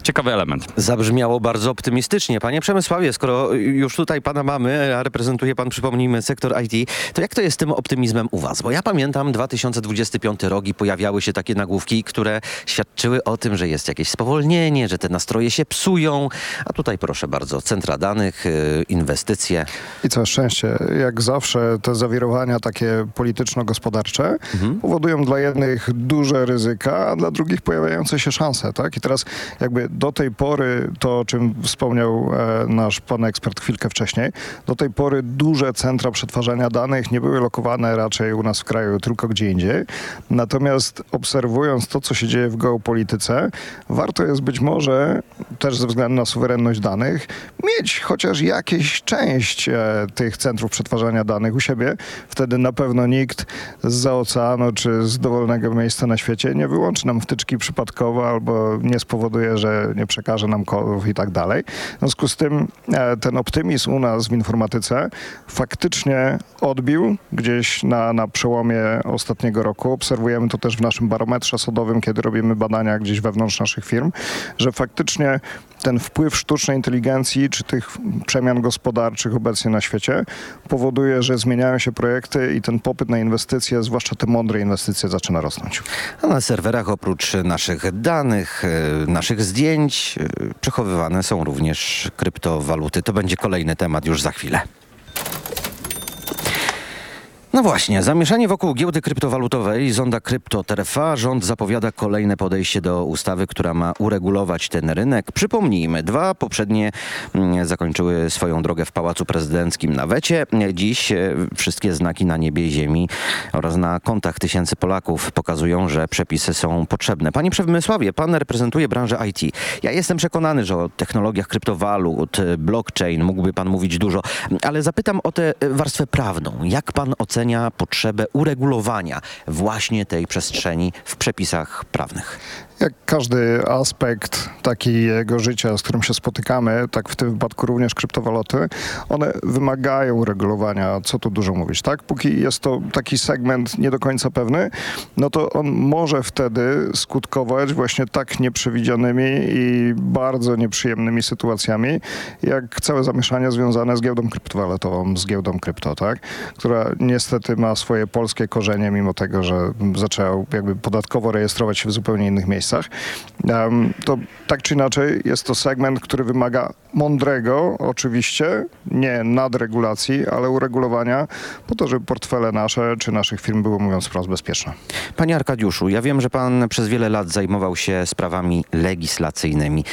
ciekawy element. Zabrzmiało bardzo optymistycznie. Panie Przemysławie, skoro już tutaj pana mamy, a reprezentuje pan, przypomnijmy, sektor IT, to jak to jest z tym optymizmem u was? Bo ja pamiętam 2025 rok i pojawiały się takie nagłówki, które świadczyły o tym, że jest jakieś spowolnienie, że te nastroje się psują. A tutaj proszę bardzo, centra danych, y, inwestycje. I co szczęście, jak zawsze te zawirowania takie polityczno-gospodarcze mhm. powodują dla jednych duże ryzyka, a dla drugich pojawiające się szanse. Tak? I teraz jakby do tej pory, to o czym wspomniał e, nasz pan ekspert chwilkę wcześniej, do tej pory duże centra przetwarzania danych nie były lokowane raczej u nas w kraju, tylko gdzie indziej. Natomiast obserwując to, co się dzieje w geopolityce, warto jest być może też ze względu na suwerenność danych, mieć chociaż jakieś część e, tych centrów przetwarzania danych u siebie. Wtedy na pewno nikt z oceanu czy z dowolnego miejsca na świecie nie wyłączy nam wtyczki przypadkowo albo nie spowoduje, że nie przekaże nam kodów i tak dalej. W związku z tym e, ten optymizm u nas w informatyce faktycznie odbił gdzieś na, na przełomie ostatniego roku. Obserwujemy to też w naszym barometrze sodowym, kiedy robimy badania gdzieś wewnątrz naszych firm, że faktycznie ten wpływ sztucznej inteligencji czy tych przemian gospodarczych obecnie na świecie powoduje, że zmieniają się projekty i ten popyt na inwestycje, zwłaszcza te mądre inwestycje, zaczyna rosnąć. A na serwerach oprócz naszych danych, e, naszych zdjęć e, przechowywane są również kryptowaluty. To będzie kolejny temat już za chwilę. No właśnie, zamieszanie wokół giełdy kryptowalutowej Zonda Krypto TRFA. Rząd zapowiada kolejne podejście do ustawy, która ma uregulować ten rynek. Przypomnijmy, dwa poprzednie mm, zakończyły swoją drogę w Pałacu Prezydenckim na wecie. Dziś e, wszystkie znaki na niebie i ziemi oraz na kontach tysięcy Polaków pokazują, że przepisy są potrzebne. Panie Przemysławie, pan reprezentuje branżę IT. Ja jestem przekonany, że o technologiach kryptowalut, e, blockchain mógłby pan mówić dużo, ale zapytam o tę warstwę prawną. Jak pan ocenia potrzebę uregulowania właśnie tej przestrzeni w przepisach prawnych? Jak każdy aspekt takiego życia, z którym się spotykamy, tak w tym wypadku również kryptowaluty, one wymagają uregulowania, co tu dużo mówić, tak? Póki jest to taki segment nie do końca pewny, no to on może wtedy skutkować właśnie tak nieprzewidzianymi i bardzo nieprzyjemnymi sytuacjami, jak całe zamieszanie związane z giełdą kryptowalutową, z giełdą krypto, tak? Która niestety ma swoje polskie korzenie, mimo tego, że zaczęła jakby podatkowo rejestrować się w zupełnie innych miejscach to tak czy inaczej jest to segment, który wymaga mądrego, oczywiście, nie nadregulacji, ale uregulowania po to, żeby portfele nasze czy naszych firm były, mówiąc wprost, bezpieczne. Panie Arkadiuszu, ja wiem, że pan przez wiele lat zajmował się sprawami legislacyjnymi.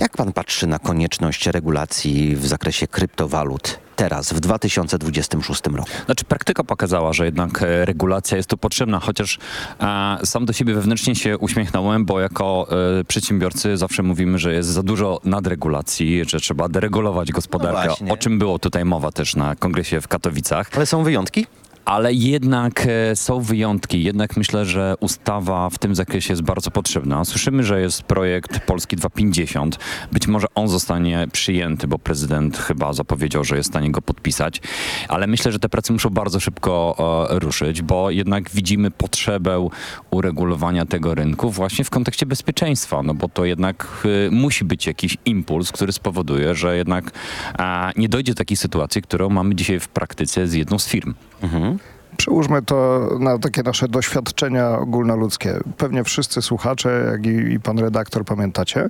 Jak pan patrzy na konieczność regulacji w zakresie kryptowalut? Teraz, w 2026 roku? Znaczy praktyka pokazała, że jednak e, regulacja jest tu potrzebna, chociaż e, sam do siebie wewnętrznie się uśmiechnąłem, bo jako e, przedsiębiorcy zawsze mówimy, że jest za dużo nadregulacji, że trzeba deregulować gospodarkę, No o czym było tutaj mowa też na kongresie w Katowicach. Ale są wyjątki? Ale jednak e, są wyjątki. Jednak myślę, że ustawa w tym zakresie jest bardzo potrzebna. Słyszymy, że jest projekt Polski 250. Być może on zostanie przyjęty, bo prezydent chyba zapowiedział, że jest w stanie go podpisać. Ale myślę, że te prace muszą bardzo szybko e, ruszyć, bo jednak widzimy potrzebę uregulowania tego rynku właśnie w kontekście bezpieczeństwa. No bo to jednak e, musi być jakiś impuls, który spowoduje, że jednak e, nie dojdzie do takiej sytuacji, którą mamy dzisiaj w praktyce z jedną z firm. Mhm. Przełóżmy to na takie nasze doświadczenia ogólnoludzkie. Pewnie wszyscy słuchacze, jak i, i, pan redaktor pamiętacie,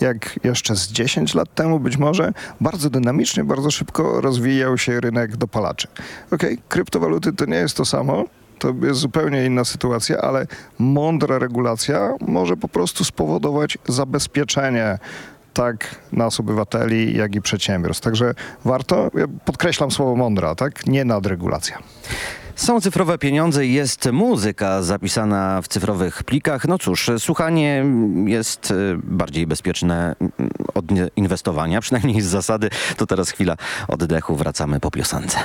jak jeszcze z 10 lat temu być może bardzo dynamicznie, bardzo szybko rozwijał się rynek dopalaczy. Okej, okay, kryptowaluty to nie jest to samo, to jest zupełnie inna sytuacja, ale mądra regulacja może po prostu spowodować zabezpieczenie tak nas obywateli, jak i przedsiębiorstw. Także warto, ja podkreślam słowo mądra, tak? Nie nadregulacja. Są cyfrowe pieniądze i jest muzyka zapisana w cyfrowych plikach. No cóż, słuchanie jest bardziej bezpieczne od inwestowania, przynajmniej z zasady. To teraz chwila oddechu, wracamy po piosence.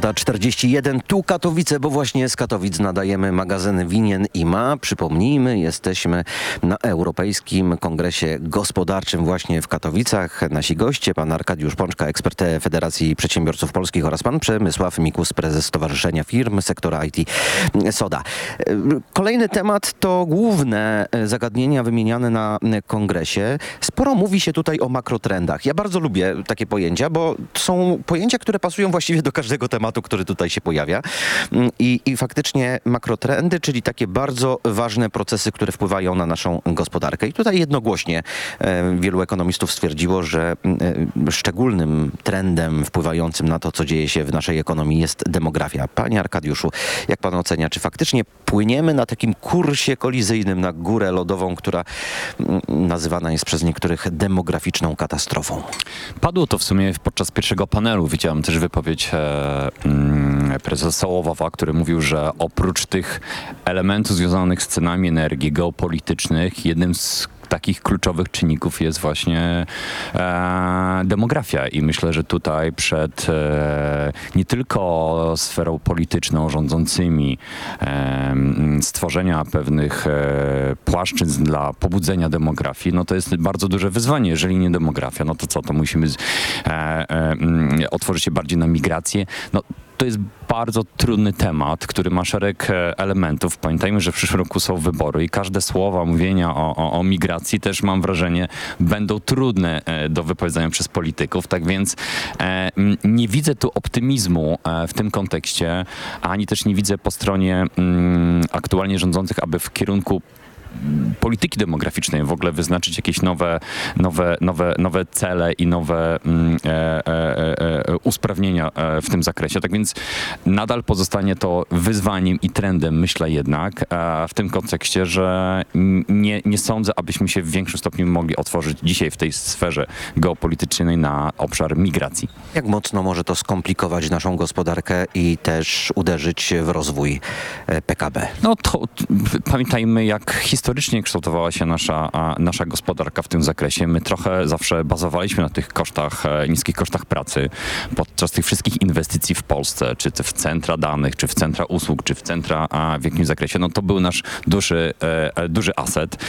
9.41, tu Katowice, bo właśnie z Katowic nadajemy magazyn Winien i Ma. Przypomnijmy, jesteśmy na Europejskim Kongresie Gospodarczym właśnie w Katowicach. Nasi goście, pan Arkadiusz Pączka, ekspert Federacji Przedsiębiorców Polskich oraz pan Przemysław Mikus, prezes Stowarzyszenia Firm Sektora IT Soda. Kolejny temat to główne zagadnienia wymieniane na kongresie. Sporo mówi się tutaj o makrotrendach. Ja bardzo lubię takie pojęcia, bo są pojęcia, które pasują właściwie do każdego tematu, który tutaj się pojawia. I, I faktycznie makrotrendy, czyli takie bardzo ważne procesy, które wpływają na naszą gospodarkę. I tutaj jednogłośnie e, wielu ekonomistów stwierdziło, że e, szczególnym trendem wpływającym na to, co dzieje się w naszej ekonomii jest demografia. Panie Arkadiuszu, jak pan ocenia, czy faktycznie płyniemy na takim kursie kolizyjnym na górę lodową, która mm, nazywana jest przez niektórych demograficzną katastrofą? Padło to w sumie podczas pierwszego panelu. Widziałem też wypowiedź e, mm, prezesa Sołowowa, który mówił, że oprócz tych elementów związanych z cenami energii geopolitycznych, jednym z takich kluczowych czynników jest właśnie e, demografia i myślę, że tutaj przed e, nie tylko sferą polityczną, rządzącymi e, stworzenia pewnych e, płaszczyzn dla pobudzenia demografii, no to jest bardzo duże wyzwanie. Jeżeli nie demografia, no to co, to musimy z, e, e, otworzyć się bardziej na migrację. No, to jest bardzo trudny temat, który ma szereg e, elementów. Pamiętajmy, że w przyszłym roku są wybory i każde słowa mówienia o, o, o migracji też mam wrażenie będą trudne e, do wypowiedzenia przez polityków. Tak więc e, nie widzę tu optymizmu e, w tym kontekście, ani też nie widzę po stronie mm, aktualnie rządzących, aby w kierunku polityki demograficznej w ogóle wyznaczyć jakieś nowe, nowe, nowe, nowe cele i nowe mm, e, e, e, usprawnienia e, w tym zakresie. Tak więc nadal pozostanie to wyzwaniem i trendem, myślę jednak, e, w tym kontekście, że nie, nie sądzę, abyśmy się w większym stopniu mogli otworzyć dzisiaj w tej sferze geopolitycznej na obszar migracji. Jak mocno może to skomplikować naszą gospodarkę i też uderzyć w rozwój e, PKB? No to pamiętajmy, jak historycznie kształtowała się nasza, nasza gospodarka w tym zakresie. My trochę zawsze bazowaliśmy na tych kosztach, e, niskich kosztach pracy podczas tych wszystkich inwestycji w Polsce, czy w centra danych, czy w centra usług, czy w centra w jakimś zakresie. No to był nasz duży, e, e, duży aset.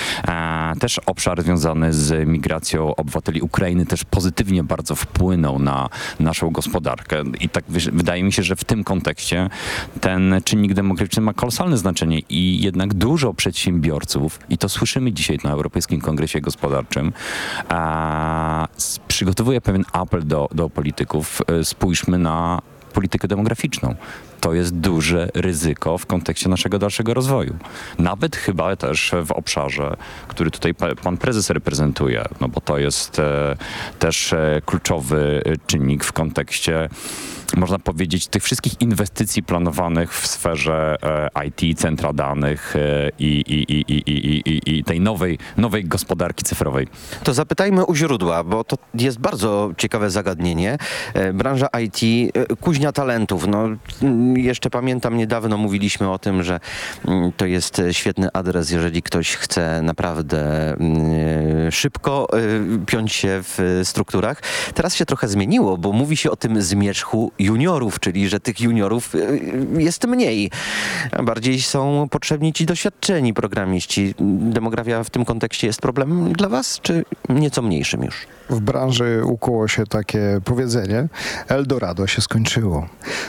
Też obszar związany z migracją obywateli Ukrainy też pozytywnie bardzo wpłynął na naszą gospodarkę. I tak wydaje mi się, że w tym kontekście ten czynnik demograficzny ma kolosalne znaczenie i jednak dużo przedsiębiorców, i to słyszymy dzisiaj na Europejskim Kongresie Gospodarczym, a, przygotowuje pewien apel do, do polityków. E, Spójrzmy na politykę demograficzną. To jest duże ryzyko w kontekście naszego dalszego rozwoju. Nawet chyba też w obszarze, który tutaj pa- pan prezes reprezentuje, no bo to jest e, też e, kluczowy czynnik w kontekście można powiedzieć, tych wszystkich inwestycji planowanych w sferze e, IT, centra danych e, i, i, i, i, i, i, tej nowej, nowej gospodarki cyfrowej. To zapytajmy u źródła, bo to jest bardzo ciekawe zagadnienie. Branża IT, kuźnia talentów. No, jeszcze pamiętam niedawno mówiliśmy o tym, że mm, to jest e, świetny adres, jeżeli ktoś chce naprawdę mm, szybko e, piąć się w e, strukturach. Teraz się trochę zmieniło, bo mówi się o tym zmierzchu juniorów, czyli że tych juniorów e, jest mniej. Bardziej są potrzebni ci doświadczeni programiści. Demografia w tym kontekście jest problemem dla was, czy nieco mniejszym już? W branży ukuło się takie powiedzenie Eldorado się skończyło.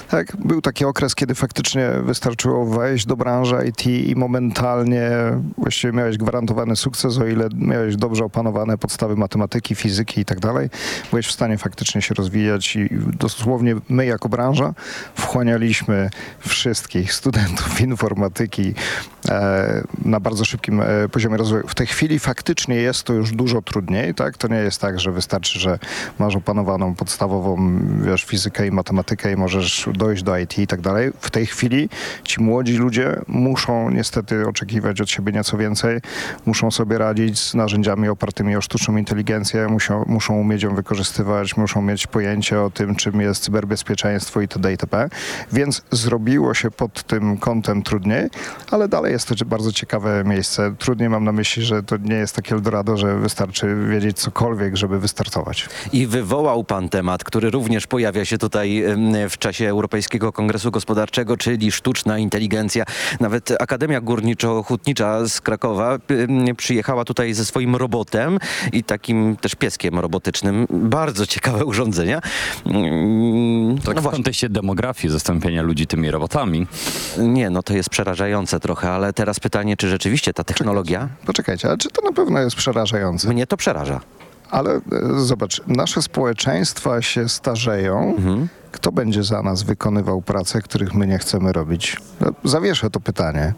Tak, był taki okres, kiedy faktycznie wystarczyło wejść do branży IT i momentalnie właściwie miałeś gwarantowany sukces, o ile miałeś dobrze opanowane podstawy matematyki, fizyki i tak dalej. Byłeś w stanie faktycznie się rozwijać i dosłownie my jako branża wchłanialiśmy wszystkich studentów informatyki e, na bardzo szybkim e, poziomie rozwoju. W tej chwili faktycznie jest to już dużo trudniej, tak? To nie jest tak, że wystarczy, że masz opanowaną podstawową, wiesz, fizykę i matematykę i możesz dojść do IT i tak dalej. W tej chwili ci młodzi ludzie muszą niestety oczekiwać od siebie nieco więcej, muszą sobie radzić z narzędziami opartymi o sztuczną inteligencję, muszą, muszą umieć ją wykorzystywać, muszą mieć pojęcie o tym, czym jest cyberbezpieczeństwo itd. itp. Więc zrobiło się pod tym kątem trudniej, ale dalej jest to bardzo ciekawe miejsce. Trudniej mam na myśli, że to nie jest takie Eldorado, że wystarczy wiedzieć cokolwiek, żeby żeby wystartować. I wywołał pan temat, który również pojawia się tutaj w czasie Europejskiego Kongresu Gospodarczego, czyli sztuczna inteligencja. Nawet Akademia Górniczo-Hutnicza z Krakowa przyjechała tutaj ze swoim robotem i takim też pieskiem robotycznym. Bardzo ciekawe urządzenia. Mm, Tak w kontekście demografii, zastąpienia ludzi tymi robotami. Nie, no to jest przerażające trochę, ale teraz pytanie, czy rzeczywiście ta technologia... Poczekajcie, ale czy to na pewno jest przerażające? Mnie to przeraża. Ale e, zobacz, nasze społeczeństwa się starzeją. Kto będzie za nas wykonywał prace, których my nie chcemy robić? No, Zawieszę to pytanie.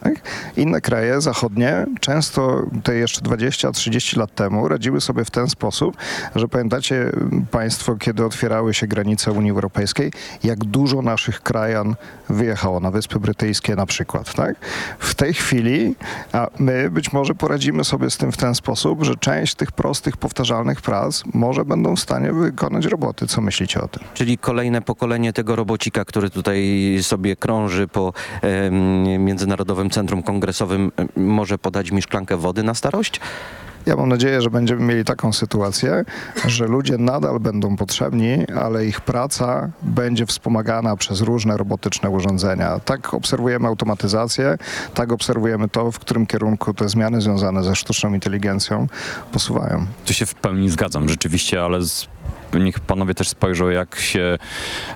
Tak? Inne kraje zachodnie często te jeszcze 20-30 lat temu radziły sobie w ten sposób, że pamiętacie m, Państwo, kiedy otwierały się granice Unii Europejskiej, jak dużo naszych krajan wyjechało na Wyspy Brytyjskie na przykład. Tak? W tej chwili a my być może poradzimy sobie z tym w ten sposób, że część tych prostych, powtarzalnych prac może będą w stanie wykonać roboty. Co myślicie o tym? Czyli kolejne pokolenie tego robocika, który tutaj sobie krąży po em, Międzynarodowym Centrum Kongresowym, może podać mi szklankę wody na starość? Ja mam nadzieję, że będziemy mieli taką sytuację, że ludzie nadal będą potrzebni, ale ich praca będzie wspomagana przez różne robotyczne urządzenia. Tak obserwujemy automatyzację, tak obserwujemy to, w którym kierunku te zmiany związane ze sztuczną inteligencją posuwają. Tu się w pełni zgadzam, rzeczywiście, ale z, niech panowie też spojrzą, jak się,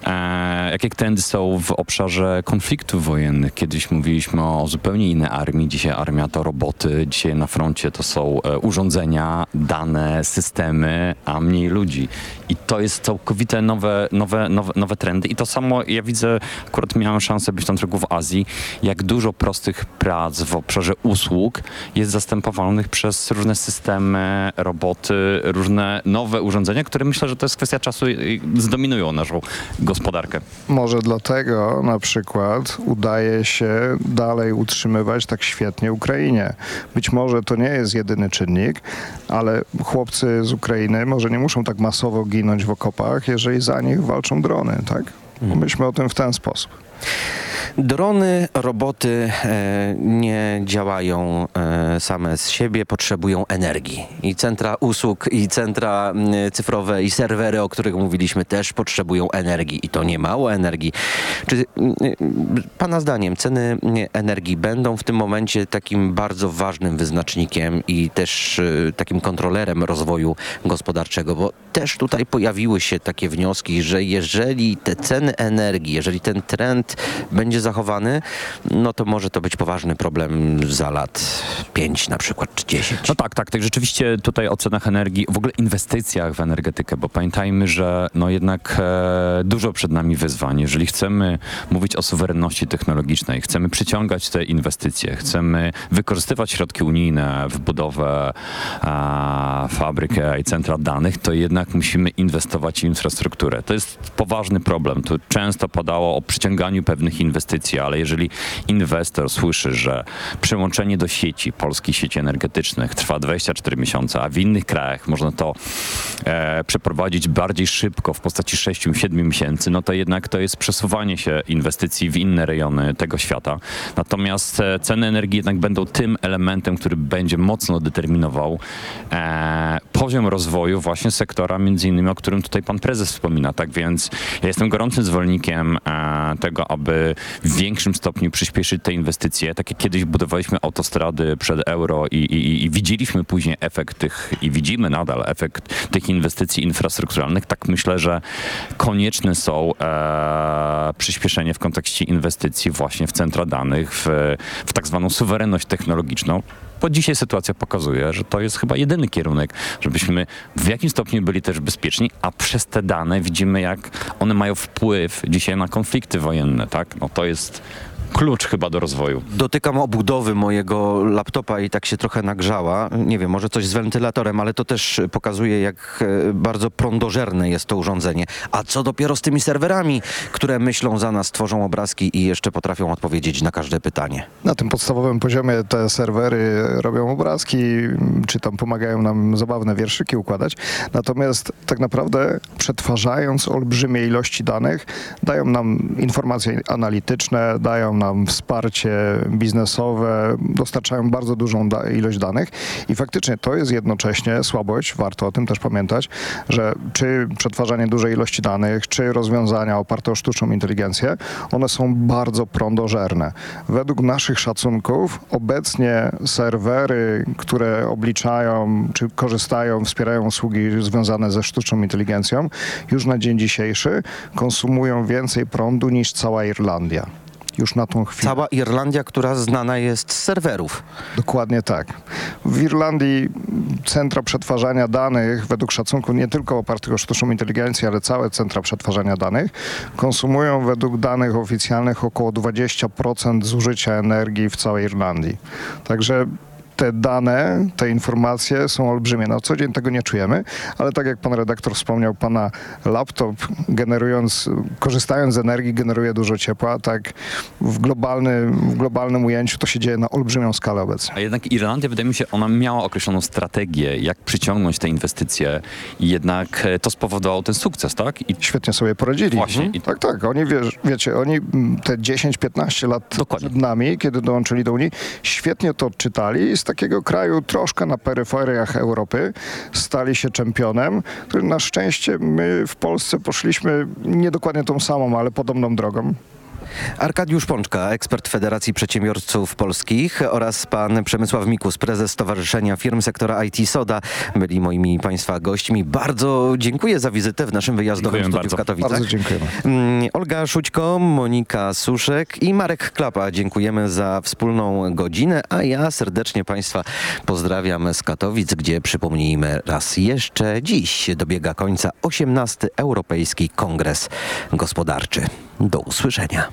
e, jakie trendy są w obszarze konfliktów wojennych. Kiedyś mówiliśmy o zupełnie innej armii, dzisiaj armia to roboty, dzisiaj na froncie to są e, urządzenia, dane, systemy, a mniej ludzi. I to jest całkowite nowe, nowe, nowe, nowe trendy. I to samo ja widzę, akurat miałem szansę być tam trochę w Azji, jak dużo prostych prac w obszarze usług jest zastępowanych przez różne systemy, roboty, różne nowe urządzenia, które myślę, że to jest kwestia czasu i i zdominują naszą gospodarkę. Może dlatego na przykład udaje się dalej utrzymywać tak świetnie Ukrainie. Być może to nie jest jedyny czynnik, ale chłopcy z Ukrainy może nie muszą tak masowo ginąć w okopach, jeżeli za nich walczą drony, tak? Pomyślmy o tym w ten sposób. Drony, roboty e, nie działają e, same z siebie, potrzebują energii. I centra usług, i centra m, cyfrowe, i serwery, o których mówiliśmy, też potrzebują energii. I to nie mało energii. Czy Pana zdaniem ceny energii będą w tym momencie takim bardzo ważnym wyznacznikiem i też e, takim kontrolerem rozwoju gospodarczego? Bo też tutaj pojawiły się takie wnioski, że jeżeli te ceny energii, jeżeli ten trend będzie zachowany, no to może to być poważny problem za lat 5 na przykład, czy 10. No tak, tak, tak. Rzeczywiście tutaj o cenach energii, w ogóle inwestycjach w energetykę, bo pamiętajmy, że no jednak e, dużo przed nami wyzwań. Jeżeli chcemy mówić o suwerenności technologicznej, chcemy przyciągać te inwestycje, chcemy wykorzystywać środki unijne w budowę e, fabryk i centra danych, to jednak musimy inwestować w infrastrukturę. To jest poważny problem. Tu często padało o przyciąganiu pewnych inwestycji, ale jeżeli inwestor słyszy, że przyłączenie do sieci, polskich sieci energetycznych trwa 24 miesiące, a w innych krajach można to e, przeprowadzić bardziej szybko w postaci 6-7 miesięcy, no to jednak to jest przesuwanie się inwestycji w inne rejony tego świata. Natomiast e, ceny energii jednak będą tym elementem, który będzie mocno determinował e, poziom rozwoju właśnie sektora, między innymi, o którym tutaj pan prezes wspomina. Tak więc ja jestem gorącym zwolennikiem e, tego, aby w większym stopniu przyspieszyć te inwestycje. Tak jak kiedyś budowaliśmy autostrady przed euro i, i, i widzieliśmy później efekt tych, i widzimy nadal efekt tych inwestycji infrastrukturalnych, tak myślę, że konieczne są e, przyspieszenie w kontekście inwestycji właśnie w centra danych, w, w tak zwaną suwerenność technologiczną. Bo dzisiaj sytuacja pokazuje, że to jest chyba jedyny kierunek, żebyśmy w jakimś stopniu byli też bezpieczni, a przez te dane widzimy, jak one mają wpływ dzisiaj na konflikty wojenne, tak? No to jest klucz chyba do rozwoju. Dotykam obudowy mojego laptopa i tak się trochę nagrzała. Nie wiem, może coś z wentylatorem, ale to też pokazuje, jak e, bardzo prądożerne jest to urządzenie. A co dopiero z tymi serwerami, które myślą za nas, tworzą obrazki i jeszcze potrafią odpowiedzieć na każde pytanie. Na tym podstawowym poziomie te serwery robią obrazki, czy tam pomagają nam zabawne wierszyki układać. Natomiast tak naprawdę przetwarzając olbrzymie ilości danych, dają nam informacje analityczne, dają nam wsparcie biznesowe, dostarczają bardzo dużą ilość danych i faktycznie to jest jednocześnie słabość, warto o tym też pamiętać, że czy przetwarzanie dużej ilości danych, czy rozwiązania oparte o sztuczną inteligencję, one są bardzo prądożerne. Według naszych szacunków obecnie serwery, które obliczają, czy korzystają, wspierają usługi związane ze sztuczną inteligencją, już na dzień dzisiejszy konsumują więcej prądu niż cała Irlandia. Już na tą chwilę. Cała Irlandia, która znana jest z serwerów. Dokładnie tak. W Irlandii centra przetwarzania danych, według szacunku nie tylko opartych o sztuczną inteligencję, ale całe centra przetwarzania danych, konsumują według danych oficjalnych około 20% zużycia energii w całej Irlandii. Także te dane, te informacje są olbrzymie. Na co dzień tego nie czujemy, ale tak jak pan redaktor wspomniał, pana laptop generując, korzystając z energii generuje dużo ciepła, tak w globalnym, w globalnym ujęciu to się dzieje na olbrzymią skalę obecnie. A jednak Irlandia, wydaje mi się, ona miała określoną strategię, jak przyciągnąć te inwestycje i jednak e, to spowodowało ten sukces, tak? I Świetnie sobie poradzili. Właśnie. Mhm. Tak, tak. Oni, wiesz, wiecie, oni mm, te 10-15 lat przed nami, kiedy dołączyli do Unii, świetnie to odczytali i takiego kraju troszkę na peryferiach Europy stali się czempionem, który na szczęście my w Polsce poszliśmy nie dokładnie tą samą, ale podobną drogą. Arkadiusz Pączka, ekspert Federacji Przedsiębiorców Polskich oraz pan Przemysław Mikus, prezes Stowarzyszenia Firm Sektora IT Soda byli moimi państwa gośćmi. Bardzo dziękuję za wizytę w naszym wyjazdowym Dziękujemy studiu w bardzo. Katowicach. Bardzo dziękujemy. Mm, Olga Szućko, Monika Suszek i Marek Klapa. Dziękujemy za wspólną godzinę, a ja serdecznie Państwa pozdrawiam z Katowic, gdzie przypomnijmy raz jeszcze dziś dobiega końca 18 Europejski Kongres Gospodarczy. Do usłyszenia.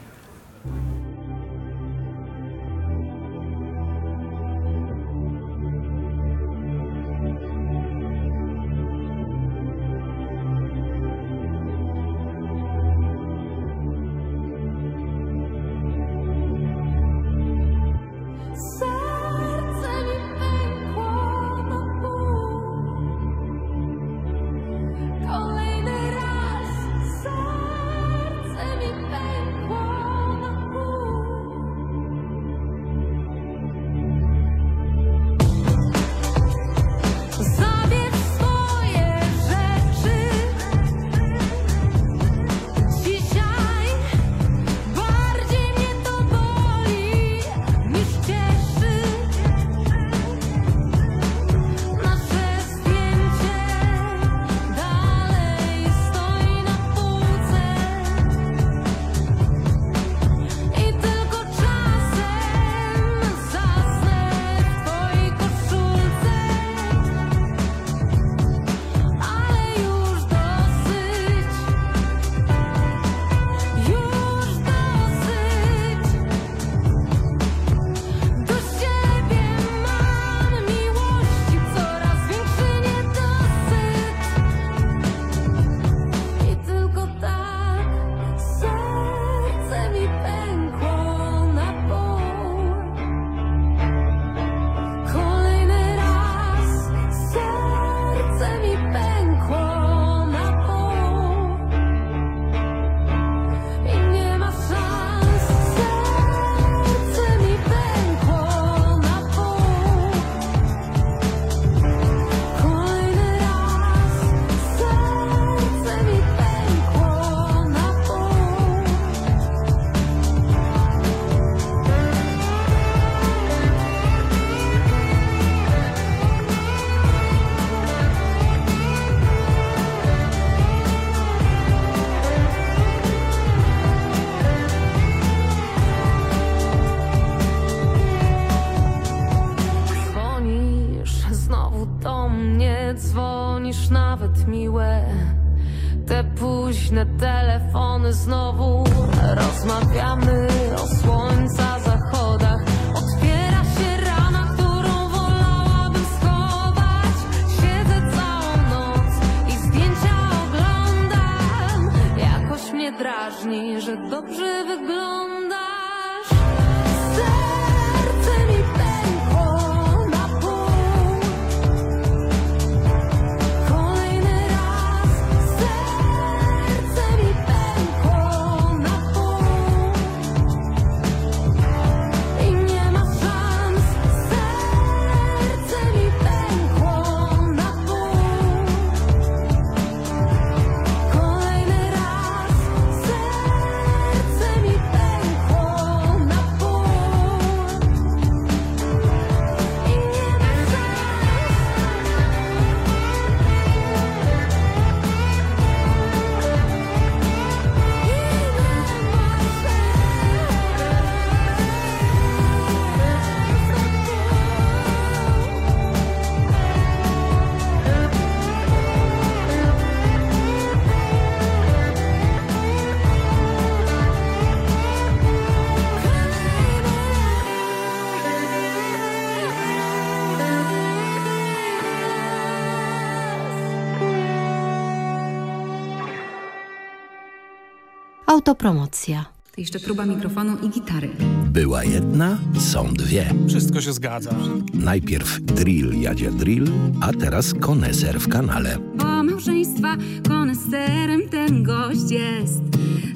Autopromocja. To jeszcze próba mikrofonu i gitary. Była jedna, są dwie. Wszystko się zgadza. Najpierw drill jadzie drill, a teraz koneser w kanale. Bo małżeństwa koneserem ten gość jest.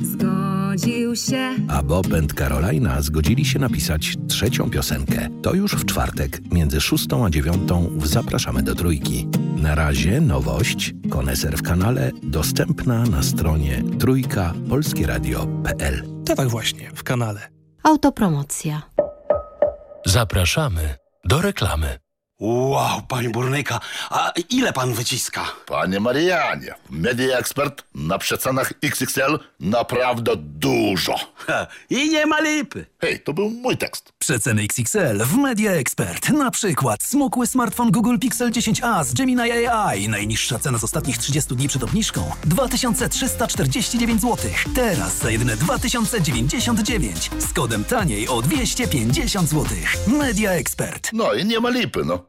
Zgodził się. A Bob and Carolina zgodzili się napisać trzecią piosenkę. To już w czwartek, między szóstą a dziewiątą w Zapraszamy do Trójki. Na razie nowość, koneser w kanale, dostępna na stronie trójkapolskieradio.pl. To tak właśnie, w kanale. Autopromocja. Zapraszamy do reklamy. Wow, panie burnyka, a ile pan wyciska? Panie Marianie, Media Expert na przecenach XXL naprawdę dużo. Ha, I nie ma lipy. Hej, to był mój tekst. Przeceny XXL w Media Expert. Na przykład smukły smartfon Google Pixel 10a z Gemini AI. Najniższa cena z ostatnich 30 dni przed obniżką 2349 zł. Teraz za jedyne 2099 z kodem taniej o 250 zł. Media Expert. No i nie ma lipy, no.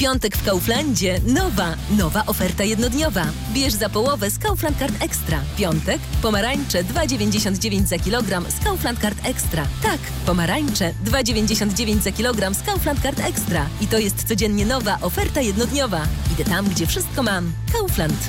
Piątek w Kauflandzie nowa, nowa oferta jednodniowa. Bierz za połowę z Kaufland Card Extra. Piątek, pomarańcze 2,99 za kilogram z Kaufland Card Extra. Tak, pomarańcze 2,99 za kilogram z Kaufland Card Extra. I to jest codziennie nowa oferta jednodniowa. Idę tam, gdzie wszystko mam. Kaufland.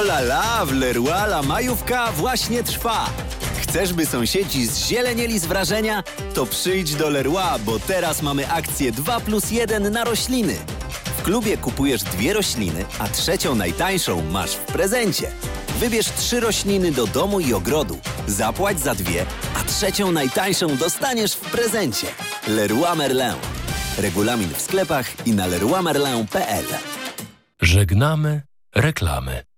Ola la, w Leroy majówka właśnie trwa. Chcesz, by sąsiedzi zzielenieli z wrażenia? To przyjdź do Leroy, bo teraz mamy akcję 2 plus 1 na rośliny. W klubie kupujesz dwie rośliny, a trzecią najtańszą masz w prezencie. Wybierz trzy rośliny do domu i ogrodu. Zapłać za dwie, a trzecią najtańszą dostaniesz w prezencie. Leroy Merlin. Regulamin w sklepach i na leroymerlin.pl Żegnamy reklamy.